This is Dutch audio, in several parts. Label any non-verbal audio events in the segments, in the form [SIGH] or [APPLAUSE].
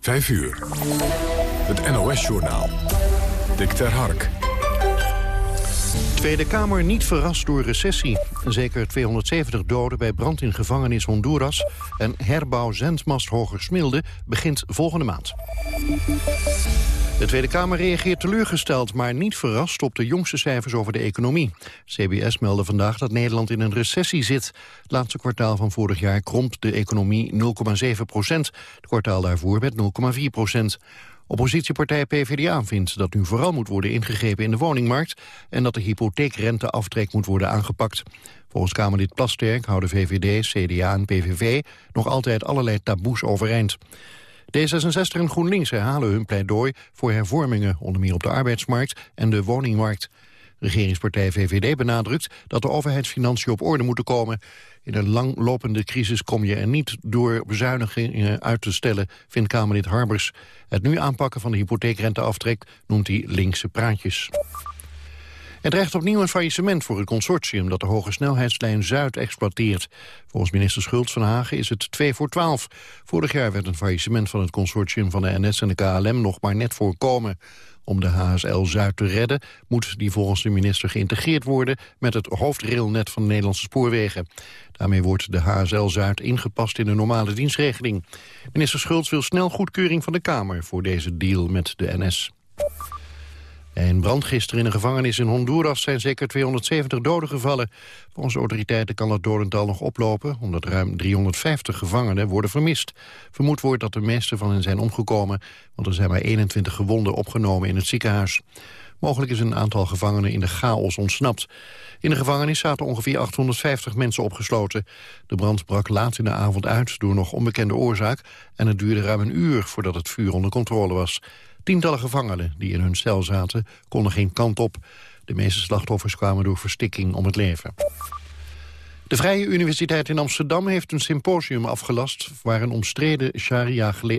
5 uur. Het NOS-journaal. Dick ter Hark. Tweede Kamer niet verrast door recessie. Zeker 270 doden bij brand in gevangenis Honduras... en herbouw zendmast Hogersmilde begint volgende maand. De Tweede Kamer reageert teleurgesteld, maar niet verrast op de jongste cijfers over de economie. CBS meldde vandaag dat Nederland in een recessie zit. Het laatste kwartaal van vorig jaar kromp de economie 0,7 procent. Het kwartaal daarvoor met 0,4 procent. Oppositiepartij PvdA vindt dat nu vooral moet worden ingegrepen in de woningmarkt... en dat de hypotheekrenteaftrek moet worden aangepakt. Volgens Kamerlid Plasterk houden VVD, CDA en PVV nog altijd allerlei taboes overeind. D66 en GroenLinks herhalen hun pleidooi voor hervormingen, onder meer op de arbeidsmarkt en de woningmarkt. Regeringspartij VVD benadrukt dat de overheidsfinanciën op orde moeten komen. In een langlopende crisis kom je er niet door bezuinigingen uit te stellen, vindt Kamerlid Harbers. Het nu aanpakken van de hypotheekrenteaftrek noemt hij linkse praatjes. Er dreigt opnieuw een faillissement voor het consortium dat de hoge snelheidslijn Zuid exploiteert. Volgens minister Schultz van Hagen is het 2 voor 12. Vorig jaar werd een faillissement van het consortium van de NS en de KLM nog maar net voorkomen. Om de HSL Zuid te redden moet die volgens de minister geïntegreerd worden met het hoofdrailnet van de Nederlandse spoorwegen. Daarmee wordt de HSL Zuid ingepast in de normale dienstregeling. Minister Schultz wil snel goedkeuring van de Kamer voor deze deal met de NS. Een brand gisteren in een gevangenis in Honduras zijn zeker 270 doden gevallen. Volgens autoriteiten kan het dodental nog oplopen... omdat ruim 350 gevangenen worden vermist. Vermoed wordt dat de meeste van hen zijn omgekomen... want er zijn maar 21 gewonden opgenomen in het ziekenhuis. Mogelijk is een aantal gevangenen in de chaos ontsnapt. In de gevangenis zaten ongeveer 850 mensen opgesloten. De brand brak laat in de avond uit door nog onbekende oorzaak... en het duurde ruim een uur voordat het vuur onder controle was. Tientallen gevangenen die in hun cel zaten konden geen kant op. De meeste slachtoffers kwamen door verstikking om het leven. De Vrije Universiteit in Amsterdam heeft een symposium afgelast... waar een omstreden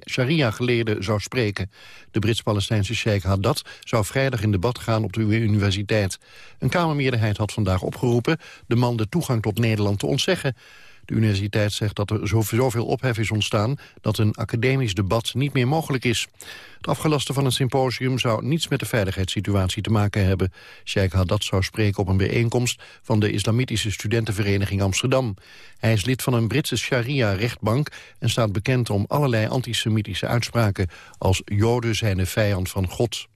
sharia-geleerde zou spreken. De Brits-Palestijnse sheikh Haddad zou vrijdag in debat gaan op de universiteit. Een Kamermeerderheid had vandaag opgeroepen... de man de toegang tot Nederland te ontzeggen. De universiteit zegt dat er zoveel ophef is ontstaan... dat een academisch debat niet meer mogelijk is. Het afgelasten van een symposium zou niets met de veiligheidssituatie te maken hebben. Sheikh Haddad zou spreken op een bijeenkomst van de Islamitische Studentenvereniging Amsterdam. Hij is lid van een Britse sharia-rechtbank en staat bekend om allerlei antisemitische uitspraken... als Joden zijn de vijand van God.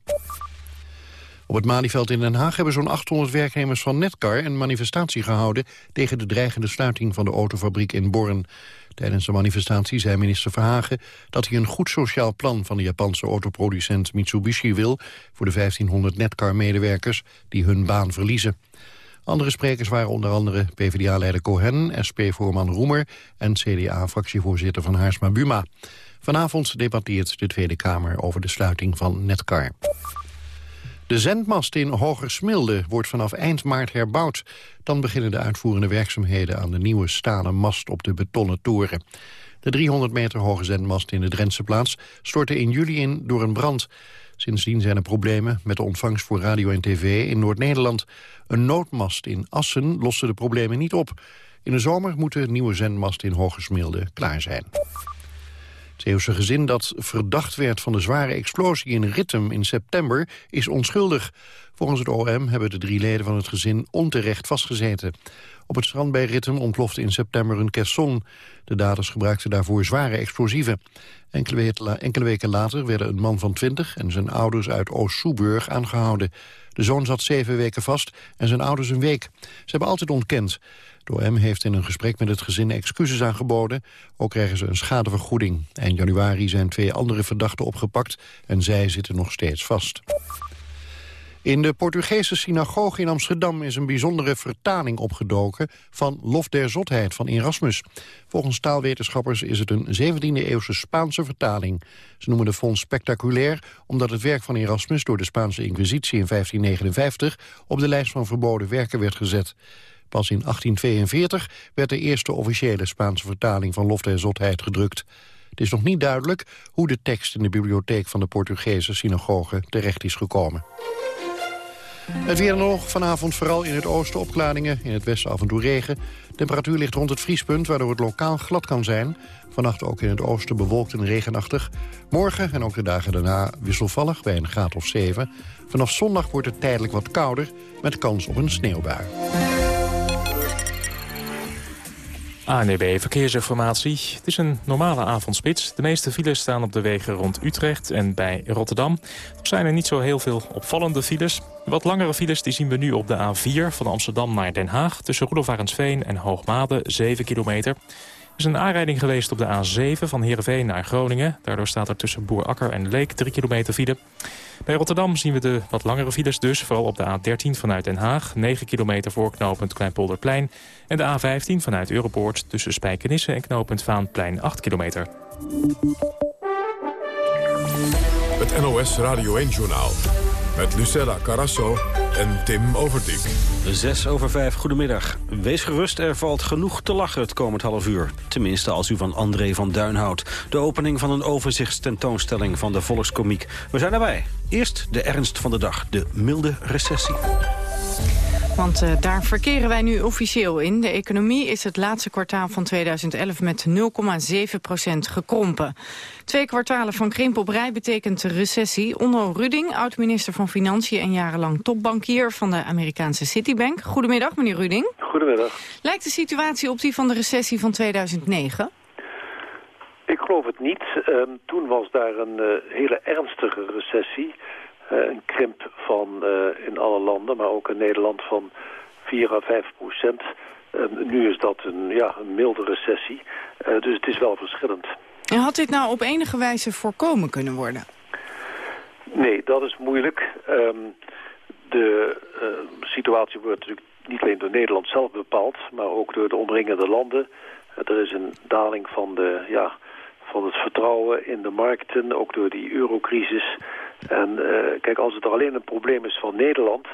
Op het Malieveld in Den Haag hebben zo'n 800 werknemers van Netcar een manifestatie gehouden tegen de dreigende sluiting van de autofabriek in Born. Tijdens de manifestatie zei minister Verhagen dat hij een goed sociaal plan van de Japanse autoproducent Mitsubishi wil voor de 1500 Netcar-medewerkers die hun baan verliezen. Andere sprekers waren onder andere PvdA-leider Cohen, SP-voorman Roemer en CDA-fractievoorzitter van Haarsma Buma. Vanavond debatteert de Tweede Kamer over de sluiting van Netcar. De zendmast in Hogersmilde wordt vanaf eind maart herbouwd. Dan beginnen de uitvoerende werkzaamheden aan de nieuwe stalen mast op de betonnen toren. De 300 meter hoge zendmast in de Drentse plaats stortte in juli in door een brand. Sindsdien zijn er problemen met de ontvangst voor radio en tv in Noord-Nederland. Een noodmast in Assen loste de problemen niet op. In de zomer moet de nieuwe zendmast in Hogersmilde klaar zijn. Zeeuwse gezin dat verdacht werd van de zware explosie in Rittem in september is onschuldig. Volgens het OM hebben de drie leden van het gezin onterecht vastgezeten. Op het strand bij Rittem ontplofte in september een caisson. De daders gebruikten daarvoor zware explosieven. Enkele, weken later werden een man van 20 en zijn ouders uit Oost-Soeburg aangehouden. De zoon zat zeven weken vast en zijn ouders een week. Ze hebben altijd ontkend. De OM heeft in een gesprek met het gezin excuses aangeboden. Ook krijgen ze een schadevergoeding. Eind januari zijn twee andere verdachten opgepakt en zij zitten nog steeds vast. In de Portugese synagoge in Amsterdam is een bijzondere vertaling opgedoken van Lof der Zotheid van Erasmus. Volgens taalwetenschappers is het een 17e-eeuwse Spaanse vertaling. Ze noemen de fonds spectaculair omdat het werk van Erasmus door de Spaanse Inquisitie in 1559 op de lijst van verboden werken werd gezet. Pas in 1842 werd de eerste officiële Spaanse vertaling van Lof der Zotheid gedrukt. Het is nog niet duidelijk hoe de tekst in de bibliotheek van de Portugese synagoge terecht is gekomen. Het weer nog, vanavond vooral in het oosten opklaringen, in het westen af en toe regen. Temperatuur ligt rond het vriespunt, waardoor het lokaal glad kan zijn. Vannacht ook in het oosten bewolkt en regenachtig. Morgen en ook de dagen daarna wisselvallig bij een graad of 7. Vanaf zondag wordt het tijdelijk wat kouder, met kans op een sneeuwbui. ANEB Verkeersinformatie. Het is een normale avondspits. De meeste files staan op de wegen rond Utrecht en bij Rotterdam. Er zijn er niet zo heel veel opvallende files. Wat langere files zien we nu op de A4 van Amsterdam naar Den Haag... tussen Roelofarensveen en Hoogmade, 7 kilometer. Er is een aanrijding geweest op de A7 van Heerenveen naar Groningen. Daardoor staat er tussen Boerakker en Leek 3 kilometer file. Bij Rotterdam zien we de wat langere files dus. Vooral op de A13 vanuit Den Haag. 9 kilometer voor knooppunt Kleinpolderplein. En de A15 vanuit Europoort tussen Spijkenisse en knooppunt Vaanplein 8 kilometer. Het NOS Radio 1-journaal. Met Lucella Carasso en Tim Overdijk. 6 over 5, goedemiddag. Wees gerust, er valt genoeg te lachen het komend half uur. Tenminste als u van André van Duin houdt. De opening van een overzichtstentoonstelling van de Volkskomiek. We zijn erbij. Eerst de ernst van de dag, de milde recessie. Want uh, daar verkeren wij nu officieel in. De economie is het laatste kwartaal van 2011 met 0,7% gekrompen. Twee kwartalen van krimp op rij betekent recessie. Onno Ruding, oud-minister van Financiën en jarenlang topbankier van de Amerikaanse Citibank. Goedemiddag, meneer Ruding. Goedemiddag. Lijkt de situatie op die van de recessie van 2009? Ik geloof het niet. Uh, toen was daar een uh, hele ernstige recessie. Uh, een krimp van uh, in alle landen, maar ook in Nederland van 4 à 5 procent. nu is dat een, ja, een milde recessie. dus het is wel verschillend. En had dit nou op enige wijze voorkomen kunnen worden? Nee, dat is moeilijk. Um, de uh, situatie wordt natuurlijk niet alleen door Nederland zelf bepaald... maar ook door de omringende landen. er is een daling van, de, ja, van het vertrouwen in de markten, ook door die eurocrisis. En uh, kijk, als het er alleen een probleem is van Nederland...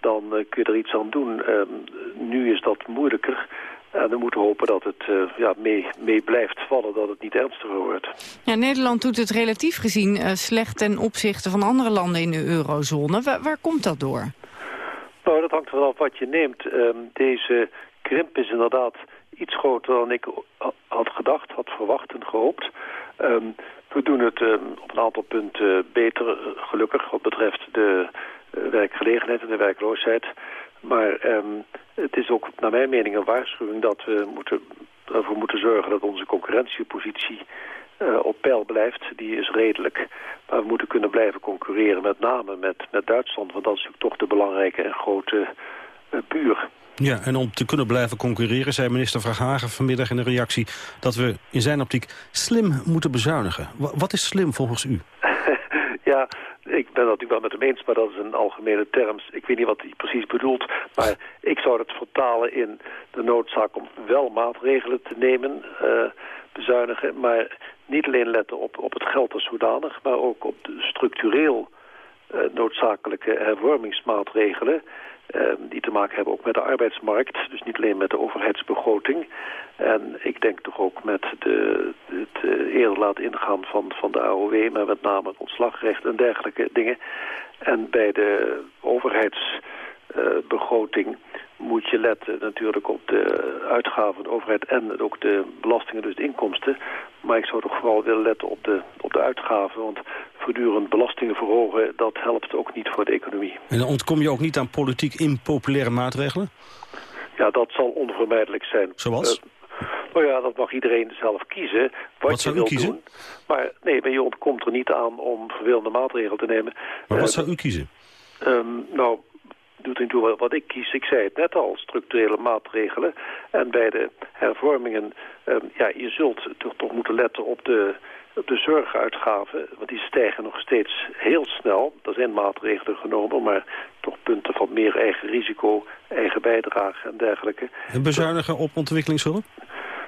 dan uh, kun je er iets aan doen. Um, nu is dat moeilijker... En we moeten hopen dat het uh, ja, mee, mee blijft vallen, dat het niet ernstiger wordt. Ja, Nederland doet het relatief gezien uh, slecht ten opzichte van andere landen in de eurozone. Waar, waar komt dat door? Nou, dat hangt vanaf wat je neemt. Um, deze krimp is inderdaad iets groter dan ik had gedacht, had verwacht en gehoopt. Um, we doen het um, op een aantal punten beter, gelukkig, wat betreft de uh, werkgelegenheid en de werkloosheid. Maar um, het is ook naar mijn mening een waarschuwing dat we moeten, ervoor moeten zorgen dat onze concurrentiepositie uh, op peil blijft. Die is redelijk. Maar we moeten kunnen blijven concurreren met name met, met Duitsland. Want dat is natuurlijk toch de belangrijke en grote uh, buur. Ja, en om te kunnen blijven concurreren, zei minister Verhagen vanmiddag in een reactie... dat we in zijn optiek slim moeten bezuinigen. Wat is slim volgens u? [LAUGHS] ja, ik ben dat natuurlijk wel met hem eens, maar dat is een algemene term. Ik weet niet wat hij precies bedoelt, maar ik zou het vertalen in de noodzaak om wel maatregelen te nemen, uh, bezuinigen, maar niet alleen letten op, op het geld als zodanig, maar ook op de structureel uh, noodzakelijke hervormingsmaatregelen. Uh, die te maken hebben ook met de arbeidsmarkt, dus niet alleen met de overheidsbegroting. En ik denk toch ook met de, het uh, eerder laten ingaan van, van de AOW, maar met name het ontslagrecht en dergelijke dingen. En bij de overheidsbegroting uh, moet je letten natuurlijk op de uitgaven van de overheid en ook de belastingen, dus de inkomsten. Maar ik zou toch vooral willen letten op de, op de uitgaven, want voortdurend belastingen verhogen, dat helpt ook niet voor de economie. En dan ontkom je ook niet aan politiek impopulaire maatregelen? Ja, dat zal onvermijdelijk zijn. Zoals? Uh, nou ja, dat mag iedereen zelf kiezen. Wat, wat je wil kiezen? Doen. Maar nee, maar je ontkomt er niet aan om vervelende maatregelen te nemen. Maar wat uh, zou u kiezen? Um, nou, doet er toe wat ik kies. Ik zei het net al, structurele maatregelen. En bij de hervormingen, um, ja, je zult toch, toch moeten letten op de, op de zorguitgaven. Want die stijgen nog steeds heel snel. Er zijn maatregelen genomen, maar toch punten van meer eigen risico, eigen bijdrage en dergelijke. En bezuinigen op ontwikkelingshulp?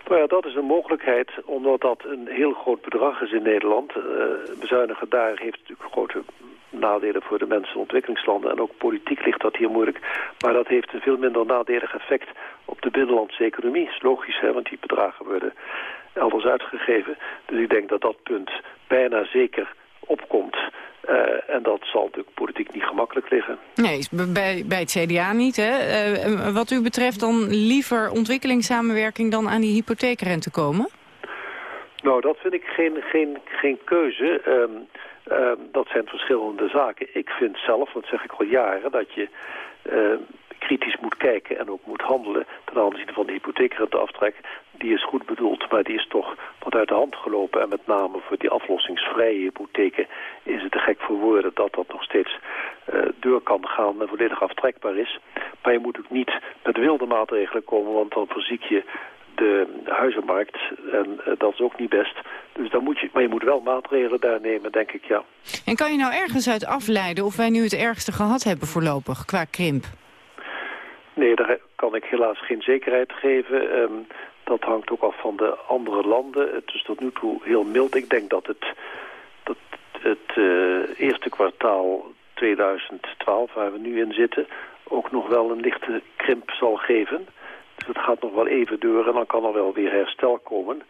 Nou ja, dat is een mogelijkheid, omdat dat een heel groot bedrag is in Nederland. Uh, bezuinigen daar heeft natuurlijk grote nadelen voor de mensen in ontwikkelingslanden. En ook politiek ligt dat hier moeilijk. Maar dat heeft een veel minder nadelig effect op de binnenlandse economie. is logisch, hè, want die bedragen worden elders uitgegeven. Dus ik denk dat dat punt bijna zeker opkomt. Uh, en dat zal natuurlijk politiek niet gemakkelijk liggen. Nee, bij, bij het CDA niet. Hè? Uh, wat u betreft dan liever ontwikkelingssamenwerking dan aan die hypotheekrente komen? Nou, dat vind ik geen, geen, geen keuze. Um, um, dat zijn verschillende zaken. Ik vind zelf, dat zeg ik al jaren, dat je uh, kritisch moet kijken en ook moet handelen ten aanzien van de hypotheekrenteaftrek. Die is goed bedoeld, maar die is toch wat uit de hand gelopen. En met name voor die aflossingsvrije hypotheken is het te gek voor woorden dat dat nog steeds uh, door kan gaan en volledig aftrekbaar is. Maar je moet ook niet met wilde maatregelen komen, want dan verziek je de huizenmarkt. En uh, dat is ook niet best. Dus dan moet je, maar je moet wel maatregelen daar nemen, denk ik, ja. En kan je nou ergens uit afleiden of wij nu het ergste gehad hebben voorlopig qua krimp? Nee, daar kan ik helaas geen zekerheid geven. Um, dat hangt ook af van de andere landen. Het is tot nu toe heel mild. Ik denk dat het, dat het uh, eerste kwartaal 2012, waar we nu in zitten... ook nog wel een lichte krimp zal geven. Dus het gaat nog wel even door en dan kan er wel weer herstel komen.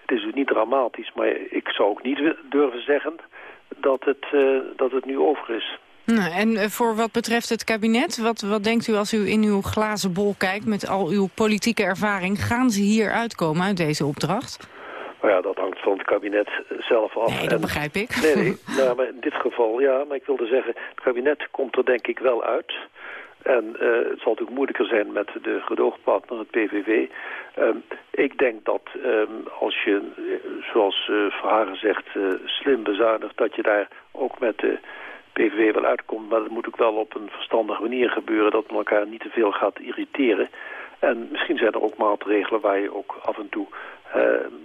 Het is dus niet dramatisch, maar ik zou ook niet durven zeggen dat het, uh, dat het nu over is. Nou, en eh, voor wat betreft het kabinet, wat, wat denkt u als u in uw glazen bol kijkt... met al uw politieke ervaring, gaan ze hier uitkomen uit deze opdracht? Nou ja, dat hangt van het kabinet zelf af. Nee, dat begrijp ik. Nee, nee [LAUGHS] nou, maar in dit geval ja, maar ik wilde zeggen... het kabinet komt er denk ik wel uit... En uh, het zal natuurlijk moeilijker zijn met de gedoogpartner, het PVV. Um, ik denk dat um, als je, zoals uh, Verhagen zegt, slim bezuinigt... dat je daar ook met de PVV wel uitkomt. Maar dat moet ook wel op een verstandige manier gebeuren... dat elkaar niet te veel gaat irriteren. En misschien zijn er ook maatregelen waar je ook af en toe...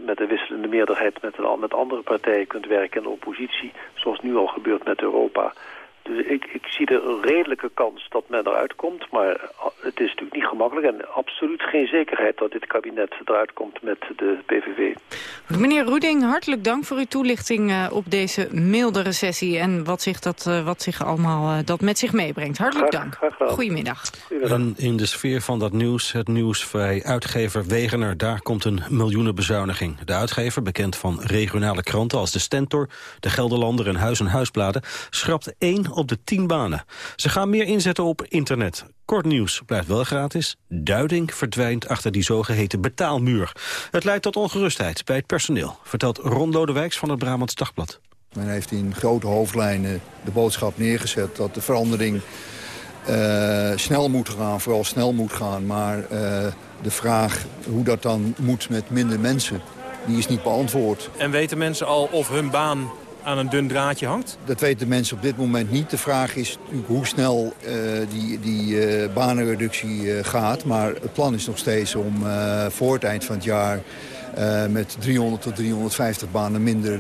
Met een wisselende meerderheid met, een, met andere partijen kunt werken in de oppositie. Zoals nu al gebeurt met Europa. Dus ik, ik zie er een redelijke kans dat men eruit komt. Maar het is natuurlijk niet gemakkelijk en absoluut geen zekerheid dat dit kabinet eruit komt met de PVV. Meneer Roeding, hartelijk dank voor uw toelichting uh, op deze milde recessie en wat zich dat, uh, wat zich allemaal uh, dat met zich meebrengt. Hartelijk graag, dank. Graag Goedemiddag. Goedemiddag. En in de sfeer van dat nieuws, het nieuws bij uitgever Wegener, daar komt een miljoenenbezuiniging. De uitgever, bekend van regionale kranten als de Stentor, de Gelderlander en Huis en Huisbladen, schrapt één op de 10 banen. Ze gaan meer inzetten op internet. Kort nieuws blijft wel gratis. Duiding verdwijnt achter die zogeheten betaalmuur. Het leidt tot ongerustheid bij het personeel, vertelt Ron Lodewijks van het Brabants Dagblad. Men heeft in grote hoofdlijnen de boodschap neergezet dat de verandering uh, snel moet gaan, vooral snel moet gaan. Maar uh, de vraag hoe dat dan moet met minder mensen, die is niet beantwoord. En weten mensen al of hun baan aan een dun draadje hangt? Dat weten mensen op dit moment niet. De vraag is hoe snel uh, die, die uh, banenreductie uh, gaat. Maar het plan is nog steeds om voor het eind van het jaar... met 300 tot 350 banen minder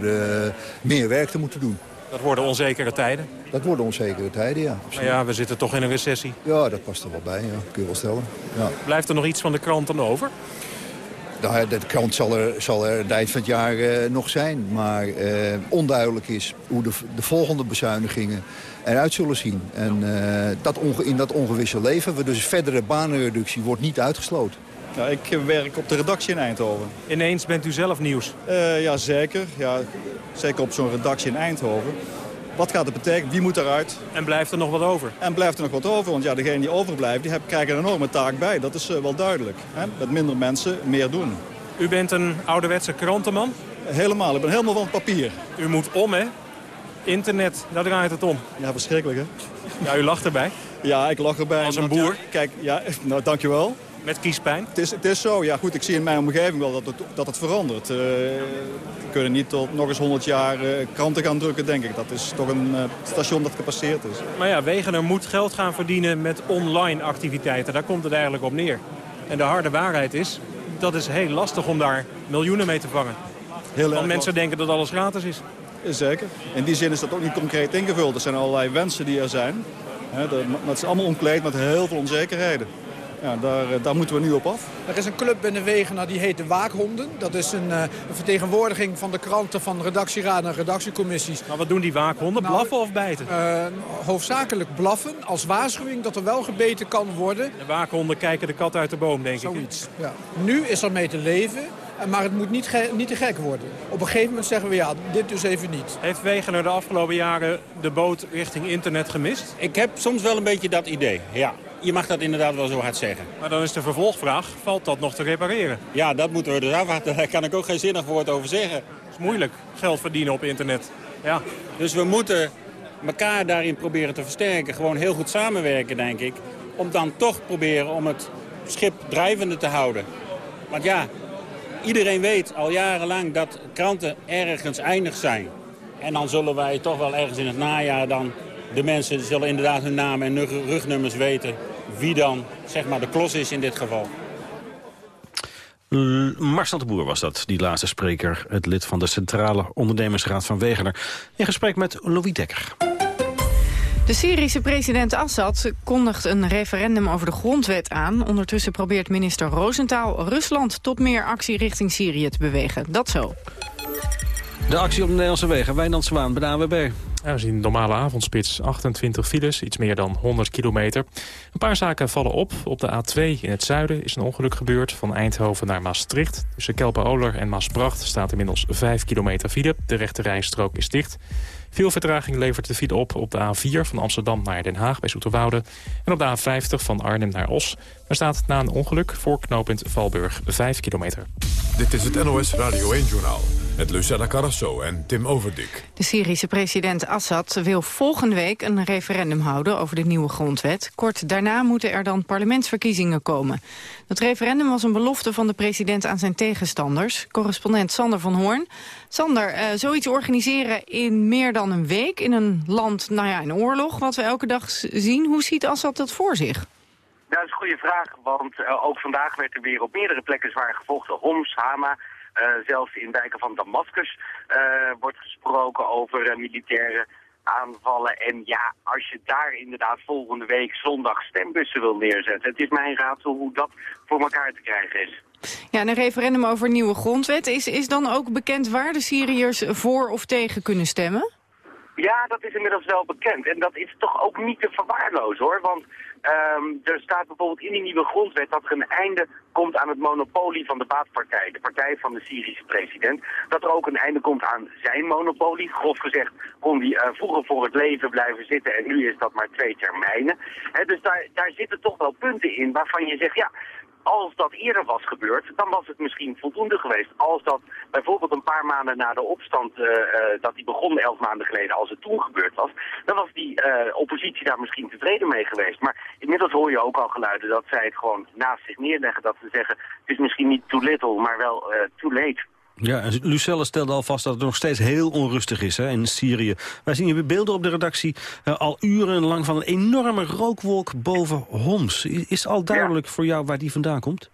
meer werk te moeten doen. Dat worden onzekere tijden? Dat worden onzekere tijden, ja. Maar ja, we zitten toch in een recessie. Ja, dat past er wel bij, ja. kun je wel stellen. Ja. Blijft er nog iets van de kranten over? Nou, de krant zal er, zal er het eind van het jaar uh, nog zijn. Maar uh, onduidelijk is hoe de, de, volgende bezuinigingen eruit zullen zien. En uh, dat in dat ongewisse leven we. Dus verdere banenreductie wordt niet uitgesloten. Nou, ik werk op de redactie in Eindhoven. Ineens bent u zelf nieuws? ja, zeker. Ja, zeker op zo'n redactie in Eindhoven. Wat gaat het betekenen? Wie moet eruit? En blijft er nog wat over? En blijft er nog wat over, want ja, degenen die overblijven... die krijgen een enorme taak bij. Dat is uh, wel duidelijk. Hè? Met minder mensen meer doen. U bent een ouderwetse krantenman? Helemaal. Ik ben helemaal van papier. U moet om, hè? Internet, daar draait het om. Ja, verschrikkelijk, hè? Ja, u lacht erbij. Ja, ik lach erbij. Als een boer? Kijk, ja, [LAUGHS] nou, dankjewel. Met kiespijn? Het is, het is zo, ja goed, ik zie in mijn omgeving wel dat het, dat het verandert. Uh, we kunnen niet tot nog eens 100 jaar uh, kranten gaan drukken, denk ik. Dat is toch een uh, station dat gepasseerd is. Maar ja, Wegener moet geld gaan verdienen met online activiteiten. Daar komt het eigenlijk op neer. En de harde waarheid is, dat is heel lastig om daar miljoenen mee te vangen. Heel Want mensen denken dat alles gratis is. Zeker. In die zin is dat ook niet concreet ingevuld. Er zijn allerlei wensen die er zijn. He, dat, het is allemaal omkleed met heel veel onzekerheden. Ja, daar, daar, moeten we nu op af. Er is een club binnen Wegener die heet de Waakhonden. Dat is een, uh, een vertegenwoordiging van de kranten, van redactieraden en redactiecommissies. Maar wat doen die waakhonden? Nou, blaffen of bijten? Uh, hoofdzakelijk blaffen als waarschuwing dat er wel gebeten kan worden. De waakhonden kijken de kat uit de boom, denk Zoiets, ik. Ja. Nu is er mee te leven. maar het moet niet, niet te gek worden. Op een gegeven moment zeggen we ja, dit dus even niet. Heeft Wegener de afgelopen jaren de boot richting internet gemist? Ik heb soms wel een beetje dat idee, ja. Je mag dat inderdaad wel zo hard zeggen. Maar dan is de vervolgvraag, valt dat nog te repareren? Ja, dat moeten we dus [LAUGHS] afwachten. Daar kan ik ook geen zinnig woord over zeggen. Het is moeilijk, geld verdienen op internet. Ja. Dus we moeten elkaar daarin proberen te versterken. Gewoon heel goed samenwerken, denk ik. Om dan toch proberen om het schip drijvende te houden. Want ja, iedereen weet al jarenlang dat kranten ergens eindig zijn. En dan zullen wij toch wel ergens in het najaar dan... de mensen zullen inderdaad hun namen en rugnummers weten... wie dan zeg maar de klos is in dit geval. Marcel de Boer was dat, die laatste spreker. Het lid van de Centrale Ondernemersraad van Wegener. In gesprek met Louis Dekker. De Syrische president Assad kondigt een referendum over de grondwet aan. Ondertussen probeert minister Rosenthal Rusland tot meer actie richting Syrië te bewegen. Dat zo. De actie op de Nederlandse wegen. Wijnand Zwaan bij de AWB. We zien normale avondspits, 28 files, iets meer dan 100 kilometer. Een paar zaken vallen op. Op de A2 in het zuiden is een ongeluk gebeurd van Eindhoven naar Maastricht. Tussen Kelpen-Oler en Maasbracht staat inmiddels 5 kilometer file. De rechte rijstrook is dicht. Veel vertraging levert de file op op de A4 van Amsterdam naar Den Haag bij Zoeterwoude. En op de A50 van Arnhem naar Os. Er staat na een ongeluk voor knooppunt Valburg 5 kilometer. Dit is het NOS Radio 1-journaal met Lucella Carrasso en Tim Overdik. De Syrische president Assad wil volgende week een referendum houden over de nieuwe grondwet. Kort daarna moeten er dan parlementsverkiezingen komen. Dat referendum was een belofte van de president aan zijn tegenstanders. Correspondent Sander van Hoorn. Sander, uh, zoiets organiseren in meer dan een week in een land, nou ja, in oorlog, wat we elke dag zien. Hoe ziet Assad dat voor zich? dat is een goede vraag, want uh, ook vandaag werd er weer op meerdere plekken zwaar gevochten. Homs, Hama, uh, zelfs in wijken van Damascus wordt gesproken over militaire aanvallen. En ja, als je daar inderdaad volgende week zondag stembussen wil neerzetten... het is mijn raadsel hoe dat voor elkaar te krijgen is. Ja, een referendum over een nieuwe grondwet. Is, is dan ook bekend waar de Syriërs voor of tegen kunnen stemmen? Ja, dat is inmiddels wel bekend. En dat is toch ook niet te verwaarlozen hoor. Want um, er staat bijvoorbeeld in die nieuwe grondwet dat er een einde komt aan het monopolie van de baatpartij. De partij van de Syrische president. Dat er ook een einde komt aan zijn monopolie. Grof gezegd kon die uh, vroeger voor het leven blijven zitten en nu is dat maar twee termijnen. Dus daar, daar zitten toch wel punten in waarvan je zegt, ja, als dat eerder was gebeurd, dan was het misschien voldoende geweest. Als dat bijvoorbeeld een paar maanden na de opstand, uh, uh, dat die begon elf maanden geleden, als het toen gebeurd was, dan was die uh, oppositie daar misschien tevreden mee geweest. Maar inmiddels hoor je ook al geluiden dat zij het gewoon naast zich neerleggen. Dat ze zeggen, het is misschien niet too little, maar wel too late. Ja, en Lucelle stelde al vast dat het nog steeds heel onrustig is hè, in Syrië. Wij zien hier beelden op de redactie uh, al urenlang van een enorme rookwolk boven Homs. Is al duidelijk ja. voor jou waar die vandaan komt?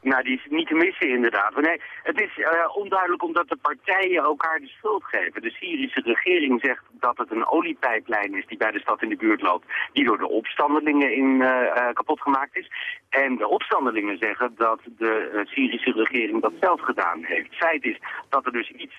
Nou, die is niet te missen inderdaad. Maar nee, het is uh, onduidelijk omdat de partijen elkaar de schuld geven. De Syrische regering zegt dat het een oliepijplijn is die bij de stad in de buurt loopt, die door de opstandelingen in, uh, uh, kapot gemaakt is. En de opstandelingen zeggen dat de Syrische regering dat zelf gedaan heeft. Feit is dat er dus iets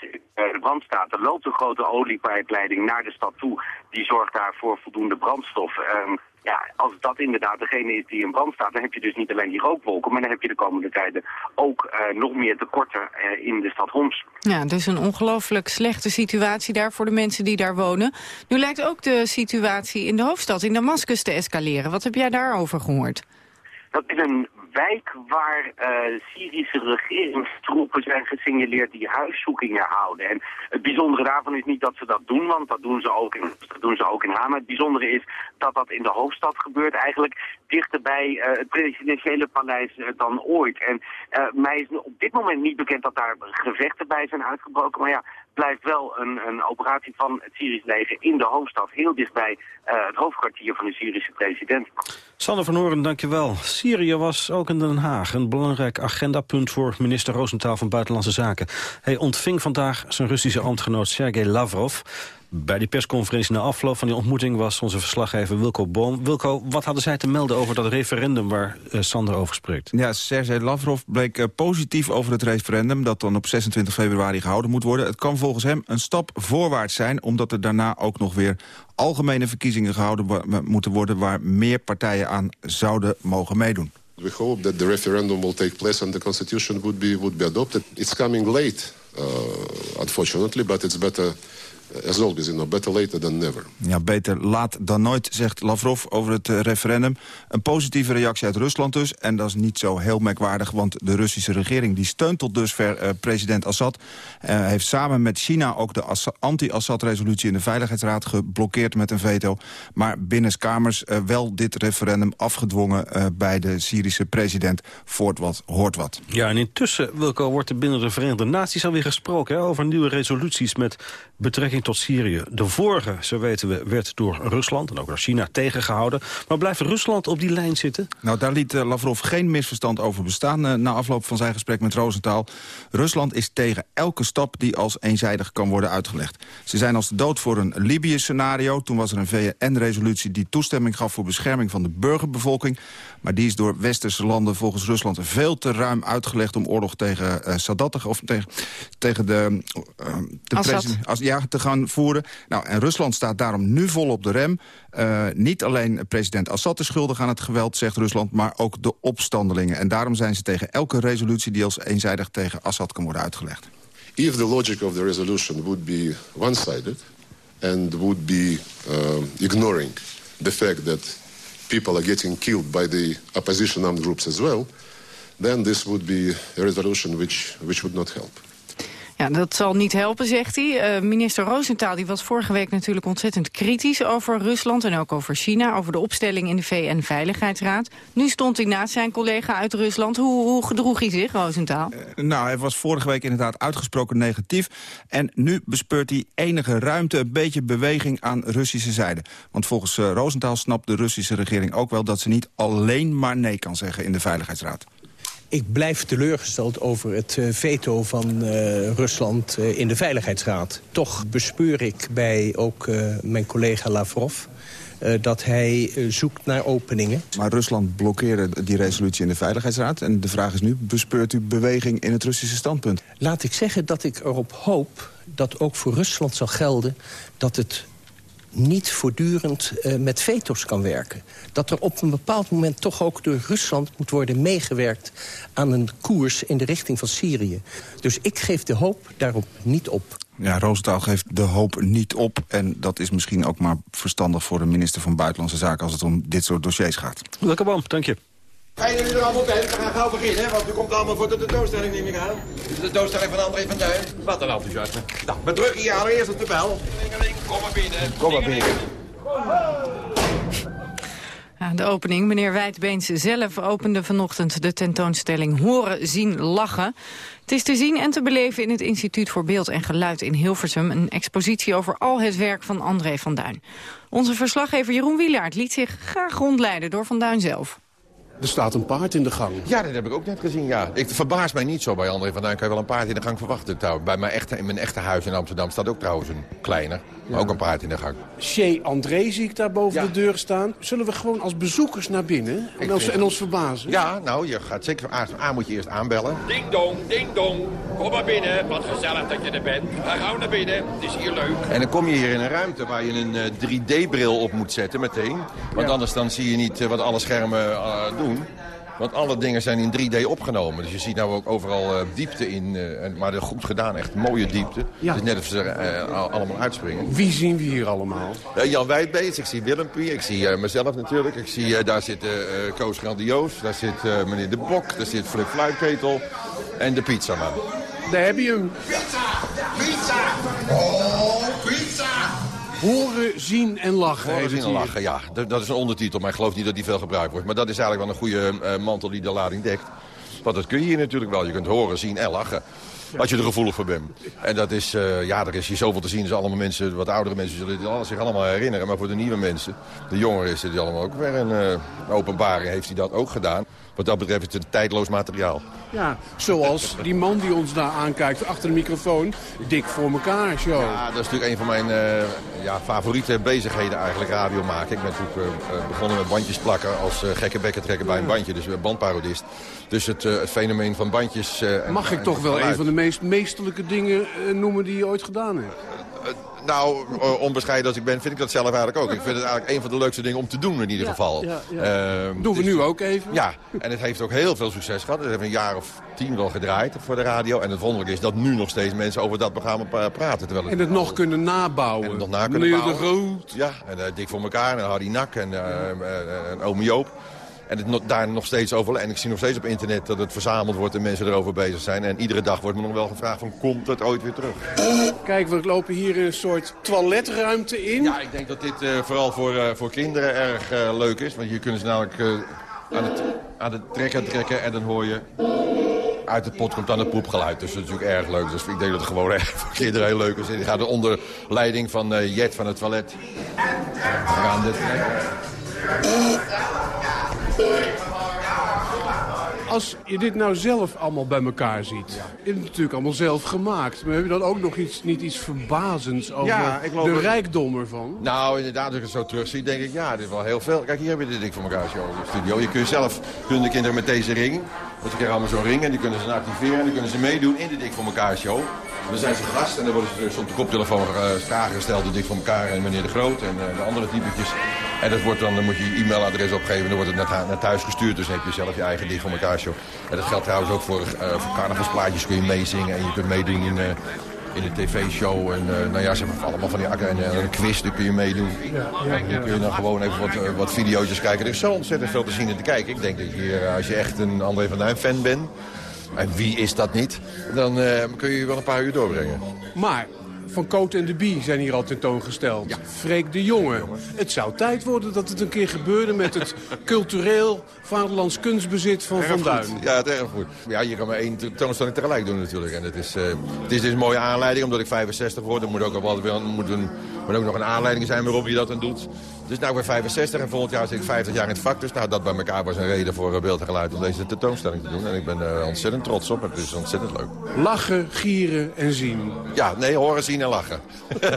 brand staat. Er loopt een grote oliepijpleiding naar de stad toe. Die zorgt daar voor voldoende brandstof. Um, ja, als dat inderdaad degene is die in brand staat, dan heb je dus niet alleen die rookwolken, maar dan heb je de komende tijden ook uh, nog meer tekorten uh, in de stad Homs. Ja, dus een ongelooflijk slechte situatie daar voor de mensen die daar wonen. Nu lijkt ook de situatie in de hoofdstad, in Damascus, te escaleren. Wat heb jij daarover gehoord? Dat is een wijk waar uh, Syrische regeringstroepen zijn gesignaleerd die huiszoekingen houden. En het bijzondere daarvan is niet dat ze dat doen, want dat doen ze ook in, dat doen ze ook in Hama. Het bijzondere is dat dat in de hoofdstad gebeurt, eigenlijk dichter bij uh, het presidentiële paleis uh, dan ooit. En mij is op dit moment niet bekend dat daar gevechten bij zijn uitgebroken, maar ja, blijft wel een, een operatie van het Syrisch leger in de hoofdstad, heel dichtbij het hoofdkwartier van de Syrische president. Sander van Horen, dankjewel. Syrië was ook in Den Haag een belangrijk agendapunt voor minister Roosentaal van Buitenlandse Zaken. Hij ontving vandaag zijn Russische ambtgenoot Sergei Lavrov. Bij die persconferentie na afloop van die ontmoeting was onze verslaggever Wilco Boom. Wilco, wat hadden zij te melden over dat referendum waar uh, Sander over spreekt? Ja, Sergei Lavrov bleek uh, positief over het referendum dat dan op 26 februari gehouden moet worden. Het kan volgens hem een stap voorwaarts zijn, omdat er daarna ook nog weer algemene verkiezingen gehouden moeten worden waar meer partijen aan zouden mogen meedoen. We hope that the referendum will take place and the constitution would be would be adopted. It's coming late, uh, unfortunately, but it's better as always, you know, better later than never. Ja, beter laat dan nooit, zegt Lavrov over het eh, referendum. Een positieve reactie uit Rusland dus. En dat is niet zo heel merkwaardig, want de Russische regering... die steunt tot dusver uh, president Assad. Uh, heeft samen met China ook de anti-Assad-resolutie in de Veiligheidsraad geblokkeerd met een veto. Maar binnenskamers uh, wel dit referendum afgedwongen bij de Syrische president. Voort wat, hoort wat. Ja, en intussen, Wilco, wordt er binnen de Verenigde Naties alweer gesproken... Hè, over nieuwe resoluties met betrekking tot Syrië. De vorige, zo weten we, werd door Rusland en ook door China tegengehouden. Maar blijft Rusland op die lijn zitten? Nou, daar liet uh, Lavrov geen misverstand over bestaan... Uh, na afloop van zijn gesprek met Rosenthal. Rusland is tegen elke stap die als eenzijdig kan worden uitgelegd. Ze zijn als de dood voor een Libië-scenario. Toen was er een VN-resolutie die toestemming gaf... voor bescherming van de burgerbevolking. Maar die is door westerse landen volgens Rusland veel te ruim uitgelegd... om oorlog tegen uh, Sadat te, of tegen, tegen de, de als, ja, te gaan voeren. Nou, en Rusland staat daarom nu vol op de rem. Uh, niet alleen president Assad is schuldig aan het geweld, zegt Rusland... maar ook de opstandelingen. En daarom zijn ze tegen elke resolutie... die als eenzijdig tegen Assad kan worden uitgelegd. If the logic of the resolution would be one-sided... and would be uh, ignoring the fact that people are getting killed by the opposition armed groups as well... then this would be a resolution which, which would not help. Ja, dat zal niet helpen, zegt hij. Uh, minister Roosentaal die was vorige week natuurlijk ontzettend kritisch over Rusland... en ook over China, over de opstelling in de VN-veiligheidsraad. Nu stond hij naast zijn collega uit Rusland. Hoe, hoe gedroeg hij zich, Roosentaal? Uh, nou, hij was vorige week inderdaad uitgesproken negatief. En nu bespeurt hij enige ruimte, een beetje beweging aan Russische zijde. Want volgens uh, Roosentaal snapt de Russische regering ook wel... dat ze niet alleen maar nee kan zeggen in de Veiligheidsraad. Ik blijf teleurgesteld over het veto van uh, Rusland uh, in de Veiligheidsraad. Toch bespeur ik bij ook uh, mijn collega Lavrov... dat hij zoekt naar openingen. Maar Rusland blokkeerde die resolutie in de Veiligheidsraad. En de vraag is nu, bespeurt u beweging in het Russische standpunt? Laat ik zeggen dat ik erop hoop dat ook voor Rusland zal gelden... dat het niet voortdurend uh, met veto's kan werken. Dat er op een bepaald moment toch ook door Rusland moet worden meegewerkt... aan een koers in de richting van Syrië. Dus ik geef de hoop daarop niet op. Ja, Roosentaal geeft de hoop niet op. En dat is misschien ook maar verstandig voor de minister van Buitenlandse Zaken... als het om dit soort dossiers gaat. Welke bom, dank je. Gaan jullie er allemaal bij? We gaan gauw beginnen, want u komt allemaal voor de tentoonstelling, neem ik aan. De tentoonstelling van André van Duin. Wat een enthousiasme. Nou, we drukken hier allereerst op de bel. Kom maar binnen. Kom maar binnen. De opening. Meneer Wijdbeens zelf opende vanochtend de tentoonstelling Horen, Zien, Lachen. Het is te zien en te beleven in het Instituut voor Beeld en Geluid in Hilversum. Een expositie over al het werk van André van Duin. Onze verslaggever Jeroen Wielaert liet zich graag rondleiden door Van Duin zelf. Er staat een paard in de gang. Ja, dat heb ik ook net gezien, ja. Ik verbaas mij niet zo bij André van Duin. Kan je wel een paard in de gang verwachten. Bij mijn echte, in mijn echte huis in Amsterdam staat ook trouwens een kleiner. Maar ook een paard in de gang. Chez André zie ik daar boven de deur staan. Zullen we gewoon als bezoekers naar binnen en, ons, en ons verbazen? Ja, nou, je gaat zeker... A, moet je eerst aanbellen. Ding dong, ding dong. Kom maar binnen. Wat gezellig dat je er bent. Ga gauw naar binnen. Het is hier leuk. En dan kom je hier in een ruimte waar je een uh, 3D-bril op moet zetten meteen. Want anders dan zie je niet uh, wat alle schermen uh, doen. Want alle dingen zijn in 3D opgenomen. Dus je ziet nou ook overal uh, diepte in. Uh, maar goed gedaan, echt mooie diepte. Ja. Het is net of ze er uh, allemaal uitspringen. Wie zien we hier allemaal? Jan Wijdbeets, ik zie Willempie, ik zie mezelf natuurlijk. Ik zie, daar zit Koos Grandioos, daar zit meneer De Bok, daar zit Flip Fluitketel en de pizzaman. Daar heb je hem. Pizza! Pizza! Oh, pizza! Horen, zien en lachen. Horen, zien en lachen, ja. Dat is een ondertitel, maar ik geloof niet dat die veel gebruikt wordt. Maar dat is eigenlijk wel een goede uh, mantel die de lading dekt. Want dat kun je hier natuurlijk wel. Je kunt horen, zien en lachen. Als je er gevoelig voor bent. En dat is, uh, ja, er is hier zoveel te zien. Dus allemaal mensen, wat oudere mensen zullen zich allemaal herinneren. Maar voor de nieuwe mensen, de jongeren, is dit allemaal ook weer een uh, openbaring. Heeft hij dat ook gedaan. Wat dat betreft is het een tijdloos materiaal. Ja, zoals die man die ons daar aankijkt achter de microfoon. Dik voor elkaar show. Ja, dat is natuurlijk een van mijn uh, ja, favoriete bezigheden eigenlijk, radio maken. Ik ben natuurlijk uh, begonnen met bandjes plakken als uh, gekke bekken trekken bij een bandje. Dus bandparodist. Dus het, het fenomeen van bandjes... Mag ik toch wel een van de meest meesterlijke dingen noemen die je ooit gedaan hebt? Nou, eh, onbescheiden als ik ben, vind ik dat zelf eigenlijk ook. Ik vind het eigenlijk een van de leukste dingen om te doen in ieder geval. Ja, ja. Ehm, Doen we dus- nu ook even. Ja, en het heeft ook heel veel succes gehad. Het heeft een jaar of tien wel gedraaid voor de radio. En het wonderlijke is dat nu nog steeds mensen over dat programma pra- praten. Terwijl En het nog kunnen nabouwen. En het nog na kunnen Meneer bouwen. de Groot. Ja, en eh, Dik voor elkaar en Hardy Nak en, eh eh, en Ome Joop. En het daar nog steeds over. En ik zie nog steeds op internet dat het verzameld wordt en mensen erover bezig zijn. En iedere dag wordt me nog wel gevraagd van komt het ooit weer terug? Kijk, we lopen hier een soort toiletruimte in. Ja, ik denk dat dit eh, vooral voor, eh, voor kinderen erg eh, leuk is. Want hier kunnen ze namelijk aan, het, aan het trekken trekken en dan hoor je... Uit de pot komt dan het poepgeluid, dus dat is natuurlijk erg leuk. Dus ik denk dat het gewoon [LAUGHS] erg voor kinderen heel leuk is. Die gaat onder leiding van Jet van het toilet. We gaan dit Als je dit nou zelf allemaal bij elkaar ziet. Is het natuurlijk allemaal zelf gemaakt. Maar heb je dan ook nog iets, niet iets verbazends over Ja, ik de dat- rijkdom ervan? Nou, inderdaad, als ik het zo terugzie, denk ik, ja, dit is wel heel veel. Kijk, hier heb je dit ding voor elkaar show in de studio. Je kunt zelf, kunnen de kinderen met deze ring, want ze krijgen allemaal zo'n ring en die kunnen ze activeren en dan kunnen ze meedoen in de Dik voor elkaar show. Dan zijn ze gast en dan worden ze dus op de koptelefoon eh, vragen gesteld door Dik voor elkaar en meneer De Groot en eh, de andere typetjes. En dat wordt dan, dan moet je je e-mailadres opgeven en dan wordt het naar, naar thuis gestuurd. Dus dan heb je zelf je eigen Dik voor elkaar show. En dat geldt trouwens ook voor, eh voor carnavalsplaatjes kun je meezingen en je kunt meedoen in... eh, in een tv-show en nou ja, ze hebben allemaal van die akker en een quiz, daar kun je meedoen. En dan kun je dan gewoon even wat, wat video's kijken. Er is zo ontzettend veel te zien en te kijken. Ik denk dat je hier, als je echt een André van Duin fan bent, en wie is dat niet, dan eh, kun je wel een paar uur doorbrengen. Maar van Coat en de Bie zijn hier al tentoongesteld. Freek de Jonge. Het zou tijd worden dat het een keer gebeurde met het [LAUGHS] cultureel vaderlands kunstbezit van Van Duin. Ja, het erfgoed. Ja, je kan maar één tentoonstelling tegelijk doen natuurlijk. En het is, eh, het is dus een mooie aanleiding, omdat ik 65 word. Er moet ook, wel- moet een, moet ook nog een aanleiding zijn waarop je dat dan doet. Dus nou, ik ben 65 en volgend jaar zit ik 50 jaar in het vak. Dus nou, dat bij elkaar was een reden voor beeld en geluid om deze tentoonstelling te doen. En ik ben er ontzettend trots op. Het is ontzettend leuk. Lachen, gieren en zien. Ja, nee, horen, zien en lachen. [LAUGHS]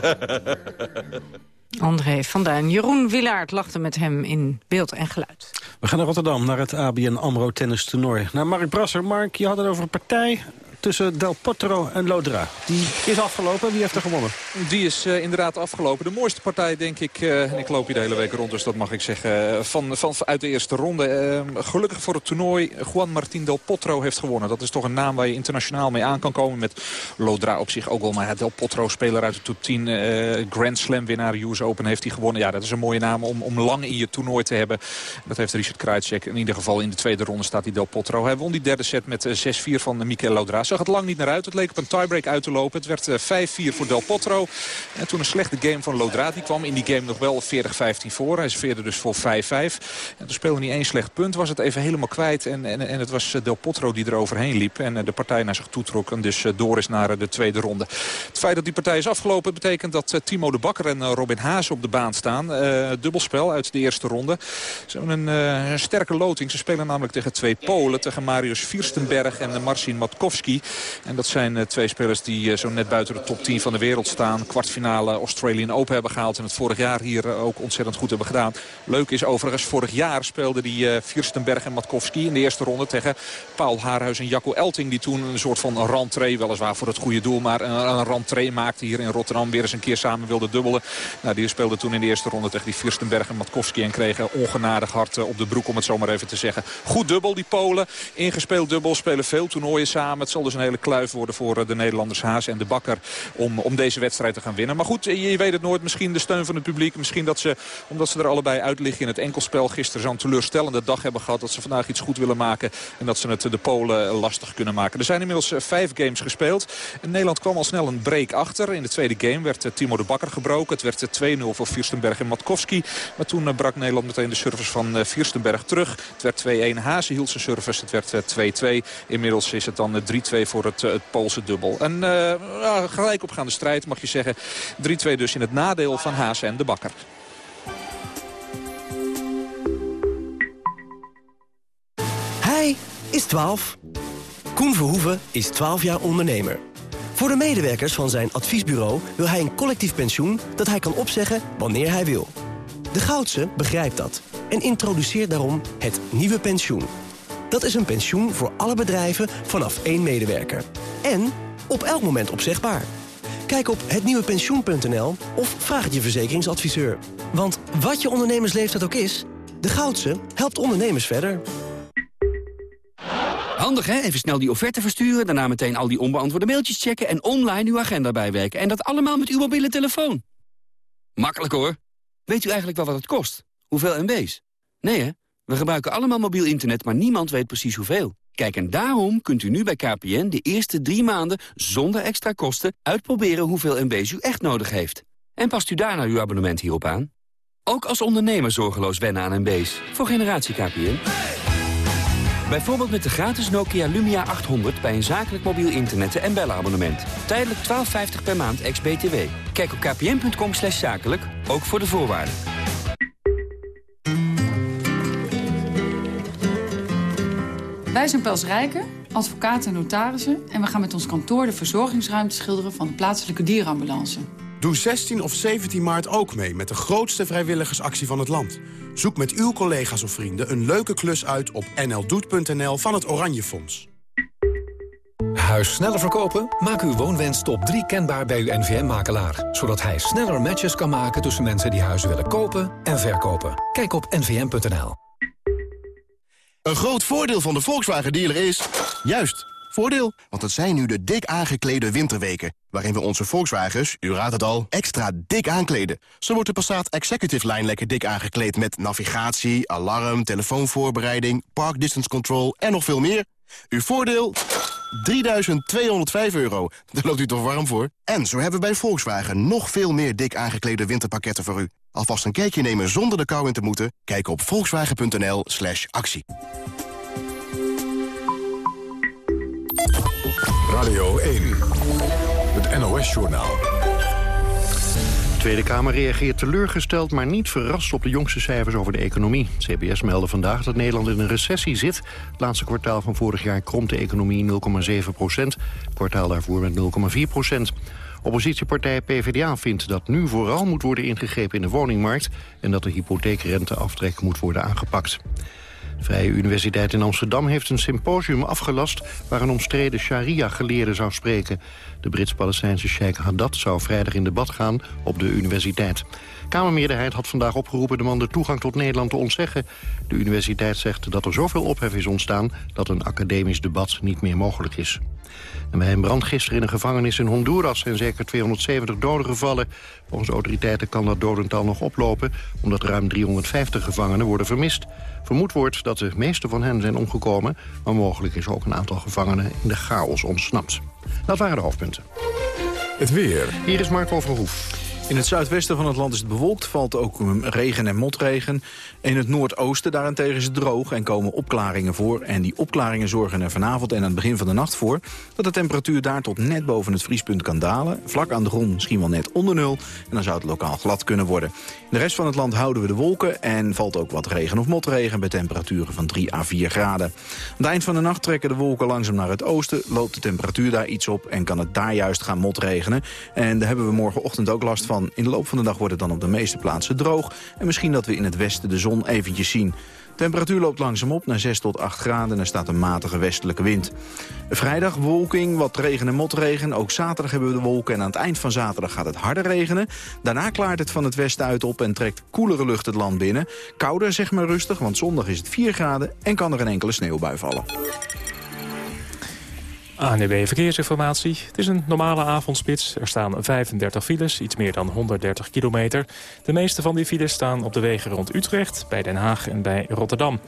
André van Duin. Jeroen Wilaert lachte met hem in beeld en geluid. We gaan naar Rotterdam, naar het ABN AMRO tennis toernooi. Naar Mark Brasser. Mark, je had het over een partij tussen Del Potro en Lodra. Die is afgelopen. Wie heeft er gewonnen? Die is eh, inderdaad afgelopen. De mooiste partij, denk ik, eh, en ik loop hier de hele week rond, dus dat mag ik zeggen, eh, van, van, uit de eerste ronde. Eh, gelukkig voor het toernooi, Juan Martín Del Potro heeft gewonnen. Dat is toch een naam waar je internationaal mee aan kan komen. Met Lodra op zich ook wel, maar Del Potro, speler uit de top 10, eh, Grand Slam winnaar, US Open, heeft hij gewonnen. Ja, dat is een mooie naam om, om lang in je toernooi te hebben. Dat heeft Richard Krajicek. In ieder geval in de tweede ronde staat hij Del Potro. Hij won die derde set met eh, 6-4 van Mikel Lodra. Zag het lang niet naar uit. Het leek op een tiebreak uit te lopen. Het werd eh, 5-4 voor Del Potro. En toen een slechte game van Lodra. Die kwam in die game nog wel 40-15 voor. Hij serveerde dus voor 5-5. En toen speelde hij één slecht punt. Was het even helemaal kwijt. En, en, en het was eh, Del Potro die er overheen liep. En eh, de partij naar zich toe trok. En dus eh, door is naar eh, de tweede ronde. Het feit dat die partij is afgelopen betekent dat eh, Timo de Bakker en eh, Robin Haas op de baan staan. Eh, dubbelspel uit de eerste ronde. Hebben een eh, sterke loting. Ze spelen namelijk tegen twee Polen. Tegen Marius Vierstenberg en eh, Marcin Matkowski. En dat zijn eh, twee spelers die eh, zo net buiten de top 10 van de wereld staan. Kwartfinale Australian Open hebben gehaald. En het vorig jaar hier eh, ook ontzettend goed hebben gedaan. Leuk is overigens, vorig jaar speelden die Vierstenberg en Matkowski in de eerste ronde tegen Paul Haarhuis en Jacco Elting. Die toen een soort van rentree, weliswaar voor het goede doel, maar een, een maakte hier in Rotterdam. Weer eens een keer samen wilde dubbelen. Nou, die speelden toen in de eerste ronde tegen die Vierstenberg en Matkowski. En kregen ongenadig hard op de broek, om het zo maar even te zeggen. Goed dubbel, die Polen. Ingespeeld dubbel, spelen veel toernooien samen. Het zal dus een hele kluif worden voor eh, de Nederlanders Haas en de Bakker om, om deze wedstrijd te gaan winnen. Maar goed, je, je weet het nooit. Misschien de steun van het publiek. Misschien dat ze, omdat ze er allebei uit liggen in het enkelspel... gisteren zo'n teleurstellende dag hebben gehad... dat ze vandaag iets goed willen maken en dat ze het de Polen eh, lastig kunnen maken. Er zijn inmiddels eh, vijf games gespeeld. En Nederland kwam al snel een break achter. In de tweede game werd eh, Timo de Bakker gebroken. Het werd eh, 2-0 voor Vierstenberg en Matkowski. Maar toen eh, brak Nederland meteen de service van eh, Vierstenberg terug. Het werd 2-1. Hazen hield zijn service. Het werd eh, 2-2. Inmiddels is het dan eh, 3-2 voor het, eh, het Poolse dubbel. En eh, ja, gelijk opgaande strijd mag je zeggen. 3-2 dus in het nadeel van Hazen en de Bakker. Hij is 12. Koen Verhoeven is 12 jaar ondernemer. Voor de medewerkers van zijn adviesbureau wil hij een collectief pensioen... dat hij kan opzeggen wanneer hij wil. De Goudse begrijpt dat en introduceert daarom het nieuwe pensioen. Dat is een pensioen voor alle bedrijven vanaf één medewerker. En op elk moment opzegbaar. Kijk op hetnieuwepensioen.nl of vraag het je verzekeringsadviseur. Want wat je ondernemersleeftijd ook is, de Goudse helpt ondernemers verder. Handig hè? Even snel die offerte versturen, daarna meteen al die onbeantwoorde mailtjes checken... en online uw agenda bijwerken. En dat allemaal met uw mobiele telefoon. Makkelijk hoor. Weet u eigenlijk wel wat het kost? Hoeveel MB's? Nee hè? We gebruiken allemaal mobiel internet, maar niemand weet precies hoeveel. Kijk, en daarom kunt u nu bij KPN de eerste drie maanden zonder extra kosten uitproberen hoeveel MB's u echt nodig heeft. En past u daarna uw abonnement hierop aan? Ook als ondernemer zorgeloos wennen aan MB's. Voor generatie KPN. Bijvoorbeeld met de gratis Nokia Lumia 800 bij een zakelijk mobiel internet- en bellenabonnement. Tijdelijk 12,50 per maand ex-BTW. Kijk op kpn.com slash zakelijk, ook voor de voorwaarden. Wij zijn Pels Rijken, advocaten en notarissen... en we gaan met ons kantoor de verzorgingsruimte schilderen... van de plaatselijke dierenambulance. Doe 16 of 17 maart ook mee met de grootste vrijwilligersactie van het land. Zoek met uw collega's of vrienden een leuke klus uit op nldoet.nl van het Oranje Fonds. Huis sneller verkopen? Maak uw woonwens top 3 kenbaar bij uw NVM-makelaar. Zodat hij sneller matches kan maken tussen mensen die huizen willen kopen en verkopen. Kijk op nvm.nl. Een groot voordeel van de Volkswagen dealer is... juist, voordeel. Want het zijn nu de dik aangeklede winterweken... waarin we onze Volkswagens, u raadt het al, extra dik aankleden. Zo wordt de Passat Executive Line lekker dik aangekleed... met navigatie, alarm, telefoonvoorbereiding, park distance control en nog veel meer. Uw voordeel? 3.205 euro. Daar loopt u toch warm voor? En zo hebben we bij Volkswagen nog veel meer dik aangeklede winterpakketten voor u. Alvast een kijkje nemen zonder de kou in te moeten? Kijk op volkswagen.nl slash actie. Radio 1, het NOS-journaal. De Tweede Kamer reageert teleurgesteld, maar niet verrast op de jongste cijfers over de economie. CBS meldde vandaag dat Nederland in een recessie zit. Het laatste kwartaal van vorig jaar kromp de economie 0,7 procent. Kwartaal daarvoor met 0,4 procent. Oppositiepartij PvdA vindt dat nu vooral moet worden ingegrepen in de woningmarkt... en dat de hypotheekrenteaftrek moet worden aangepakt. Vrije Universiteit in Amsterdam heeft een symposium afgelast... waar een omstreden sharia-geleerde zou spreken. De Brits-Palestijnse sheikh Haddad zou vrijdag in debat gaan op de universiteit. Kamermeerderheid had vandaag opgeroepen de man de toegang tot Nederland te ontzeggen. De universiteit zegt dat er zoveel ophef is ontstaan... dat een academisch debat niet meer mogelijk is. En bij een brand gisteren in een gevangenis in Honduras zijn zeker 270 doden gevallen. Volgens autoriteiten kan dat dodental nog oplopen... omdat ruim 350 gevangenen worden vermist. Vermoed wordt dat de meeste van hen zijn omgekomen... maar mogelijk is ook een aantal gevangenen in de chaos ontsnapt. Dat waren de hoofdpunten. Het weer. Hier is Marco Verhoef. In het zuidwesten van het land is het bewolkt, valt ook regen en motregen. In het noordoosten daarentegen is het droog en komen opklaringen voor. En die opklaringen zorgen er vanavond en aan het begin van de nacht voor... dat de temperatuur daar tot net boven het vriespunt kan dalen. Vlak aan de grond misschien wel net onder nul. En dan zou het lokaal glad kunnen worden. In de rest van het land houden we de wolken en valt ook wat regen of motregen... bij temperaturen van 3 à 4 graden. Aan het eind van de nacht trekken de wolken langzaam naar het oosten... loopt de temperatuur daar iets op en kan het daar juist gaan motregenen. En daar hebben we morgenochtend ook last van in de loop van de dag wordt het dan op de meeste plaatsen droog. En misschien dat we in het westen de zon eventjes zien. Temperatuur loopt langzaam op naar 6 tot 8 graden en er staat een matige westelijke wind. Vrijdag wolking, wat regen en motregen. Ook zaterdag hebben we de wolken en aan het eind van zaterdag gaat het harder regenen. Daarna klaart het van het westen uit op en trekt koelere lucht het land binnen. Kouder zeg maar rustig, want zondag is het 4 graden en kan er een enkele sneeuwbui vallen. ANB Verkeersinformatie. Het is een normale avondspits. Er staan 35 files, iets meer dan 130 kilometer. De meeste van die files staan op de wegen rond Utrecht, bij Den Haag en bij Rotterdam.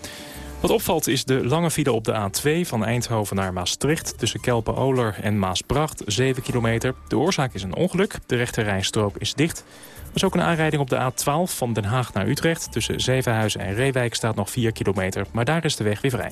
Wat opvalt is de lange file op de A2 van Eindhoven naar Maastricht... tussen Kelpen-Oler en Maasbracht, 7 kilometer. De oorzaak is een ongeluk. De rechterrijstrook is dicht. Er is ook een aanrijding op de A12 van Den Haag naar Utrecht. Tussen Zevenhuizen en Reewijk staat nog 4 kilometer. Maar daar is de weg weer vrij.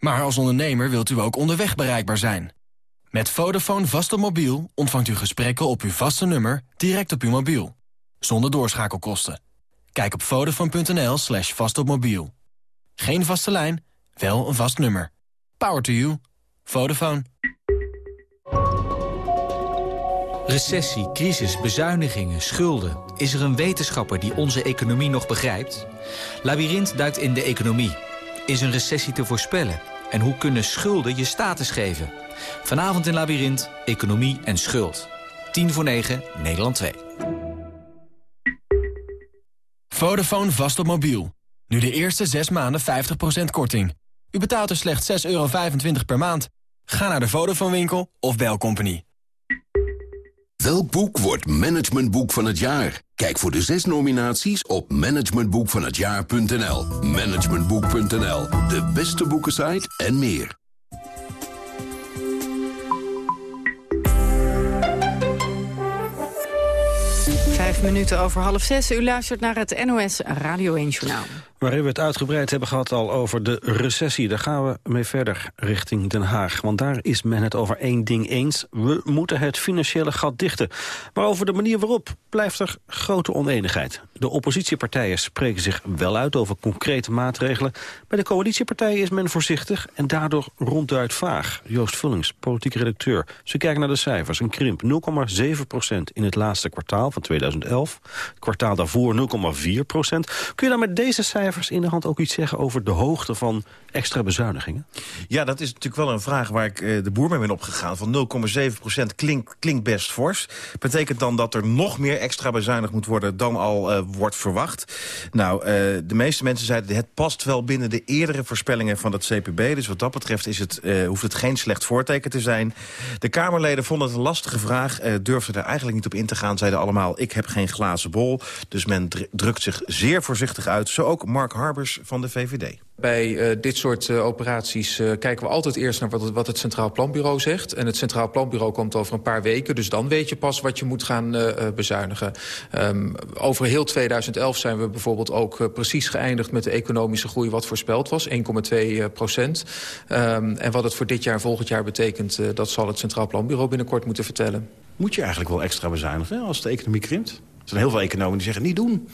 Maar als ondernemer wilt u ook onderweg bereikbaar zijn. Met Vodafone vast op mobiel ontvangt u gesprekken op uw vaste nummer direct op uw mobiel. Zonder doorschakelkosten. Kijk op vodafone.nl slash vastopmobiel. Geen vaste lijn, wel een vast nummer. Power to you. Vodafone. Recessie, crisis, bezuinigingen, schulden. Is er een wetenschapper die onze economie nog begrijpt? Labyrinth duikt in de economie. Is een recessie te voorspellen? En hoe kunnen schulden je status geven? Vanavond in Labyrinth, economie en schuld. 10 voor 9, Nederland 2. Vodafone vast op mobiel. Nu de eerste 6 maanden 50% korting. U betaalt er slechts 6,25 euro per maand. Ga naar de Vodafone winkel of bel Company. Welk boek wordt managementboek van het jaar? Kijk voor de zes nominaties op managementboekvanhetjaar.nl. Managementboek.nl, de beste boekensite en meer. Vijf minuten over half zes. U luistert naar het NOS Radio 1 Journaal. Waarin we het uitgebreid hebben gehad al over de recessie. Daar gaan we mee verder richting Den Haag. Want daar is men het over één ding eens. We moeten het financiële gat dichten. Maar over de manier waarop blijft er grote oneenigheid. De oppositiepartijen spreken zich wel uit over concrete maatregelen. Bij de coalitiepartijen is men voorzichtig en daardoor ronduit vaag. Joost Vullings, politiek redacteur. Ze kijken naar de cijfers. Een krimp 0,7% in het laatste kwartaal van 2011. Het kwartaal daarvoor 0,4% Kun je dan met deze cijfers in de hand ook iets zeggen over de hoogte van extra bezuinigingen? Ja, dat is natuurlijk wel een vraag waar ik uh, de boer mee ben opgegaan. Van 0,7 klinkt, klinkt best fors. Betekent dan dat er nog meer extra bezuinigd moet worden dan al uh, wordt verwacht? Nou, uh, de meeste mensen zeiden het past wel binnen de eerdere voorspellingen van het CPB. Dus wat dat betreft is het, hoeft het geen slecht voorteken te zijn. De Kamerleden vonden het een lastige vraag. durfden er eigenlijk niet op in te gaan. Zeiden allemaal, ik heb geen glazen bol. Dus men drukt zich zeer voorzichtig uit. Zo ook Mark Harbers van de VVD. Bij uh, dit soort uh, operaties uh, kijken we altijd eerst naar wat het, wat het, Centraal Planbureau zegt. En het Centraal Planbureau komt over een paar weken. Dus dan weet je pas wat je moet gaan bezuinigen. Um, over heel 2011 zijn we bijvoorbeeld ook precies geëindigd... met de economische groei wat voorspeld was, 1,2 procent. Um, en wat het voor dit jaar en volgend jaar betekent... dat zal het Centraal Planbureau binnenkort moeten vertellen. Moet je eigenlijk wel extra bezuinigen als de economie krimpt? Er zijn heel veel economen die zeggen niet doen.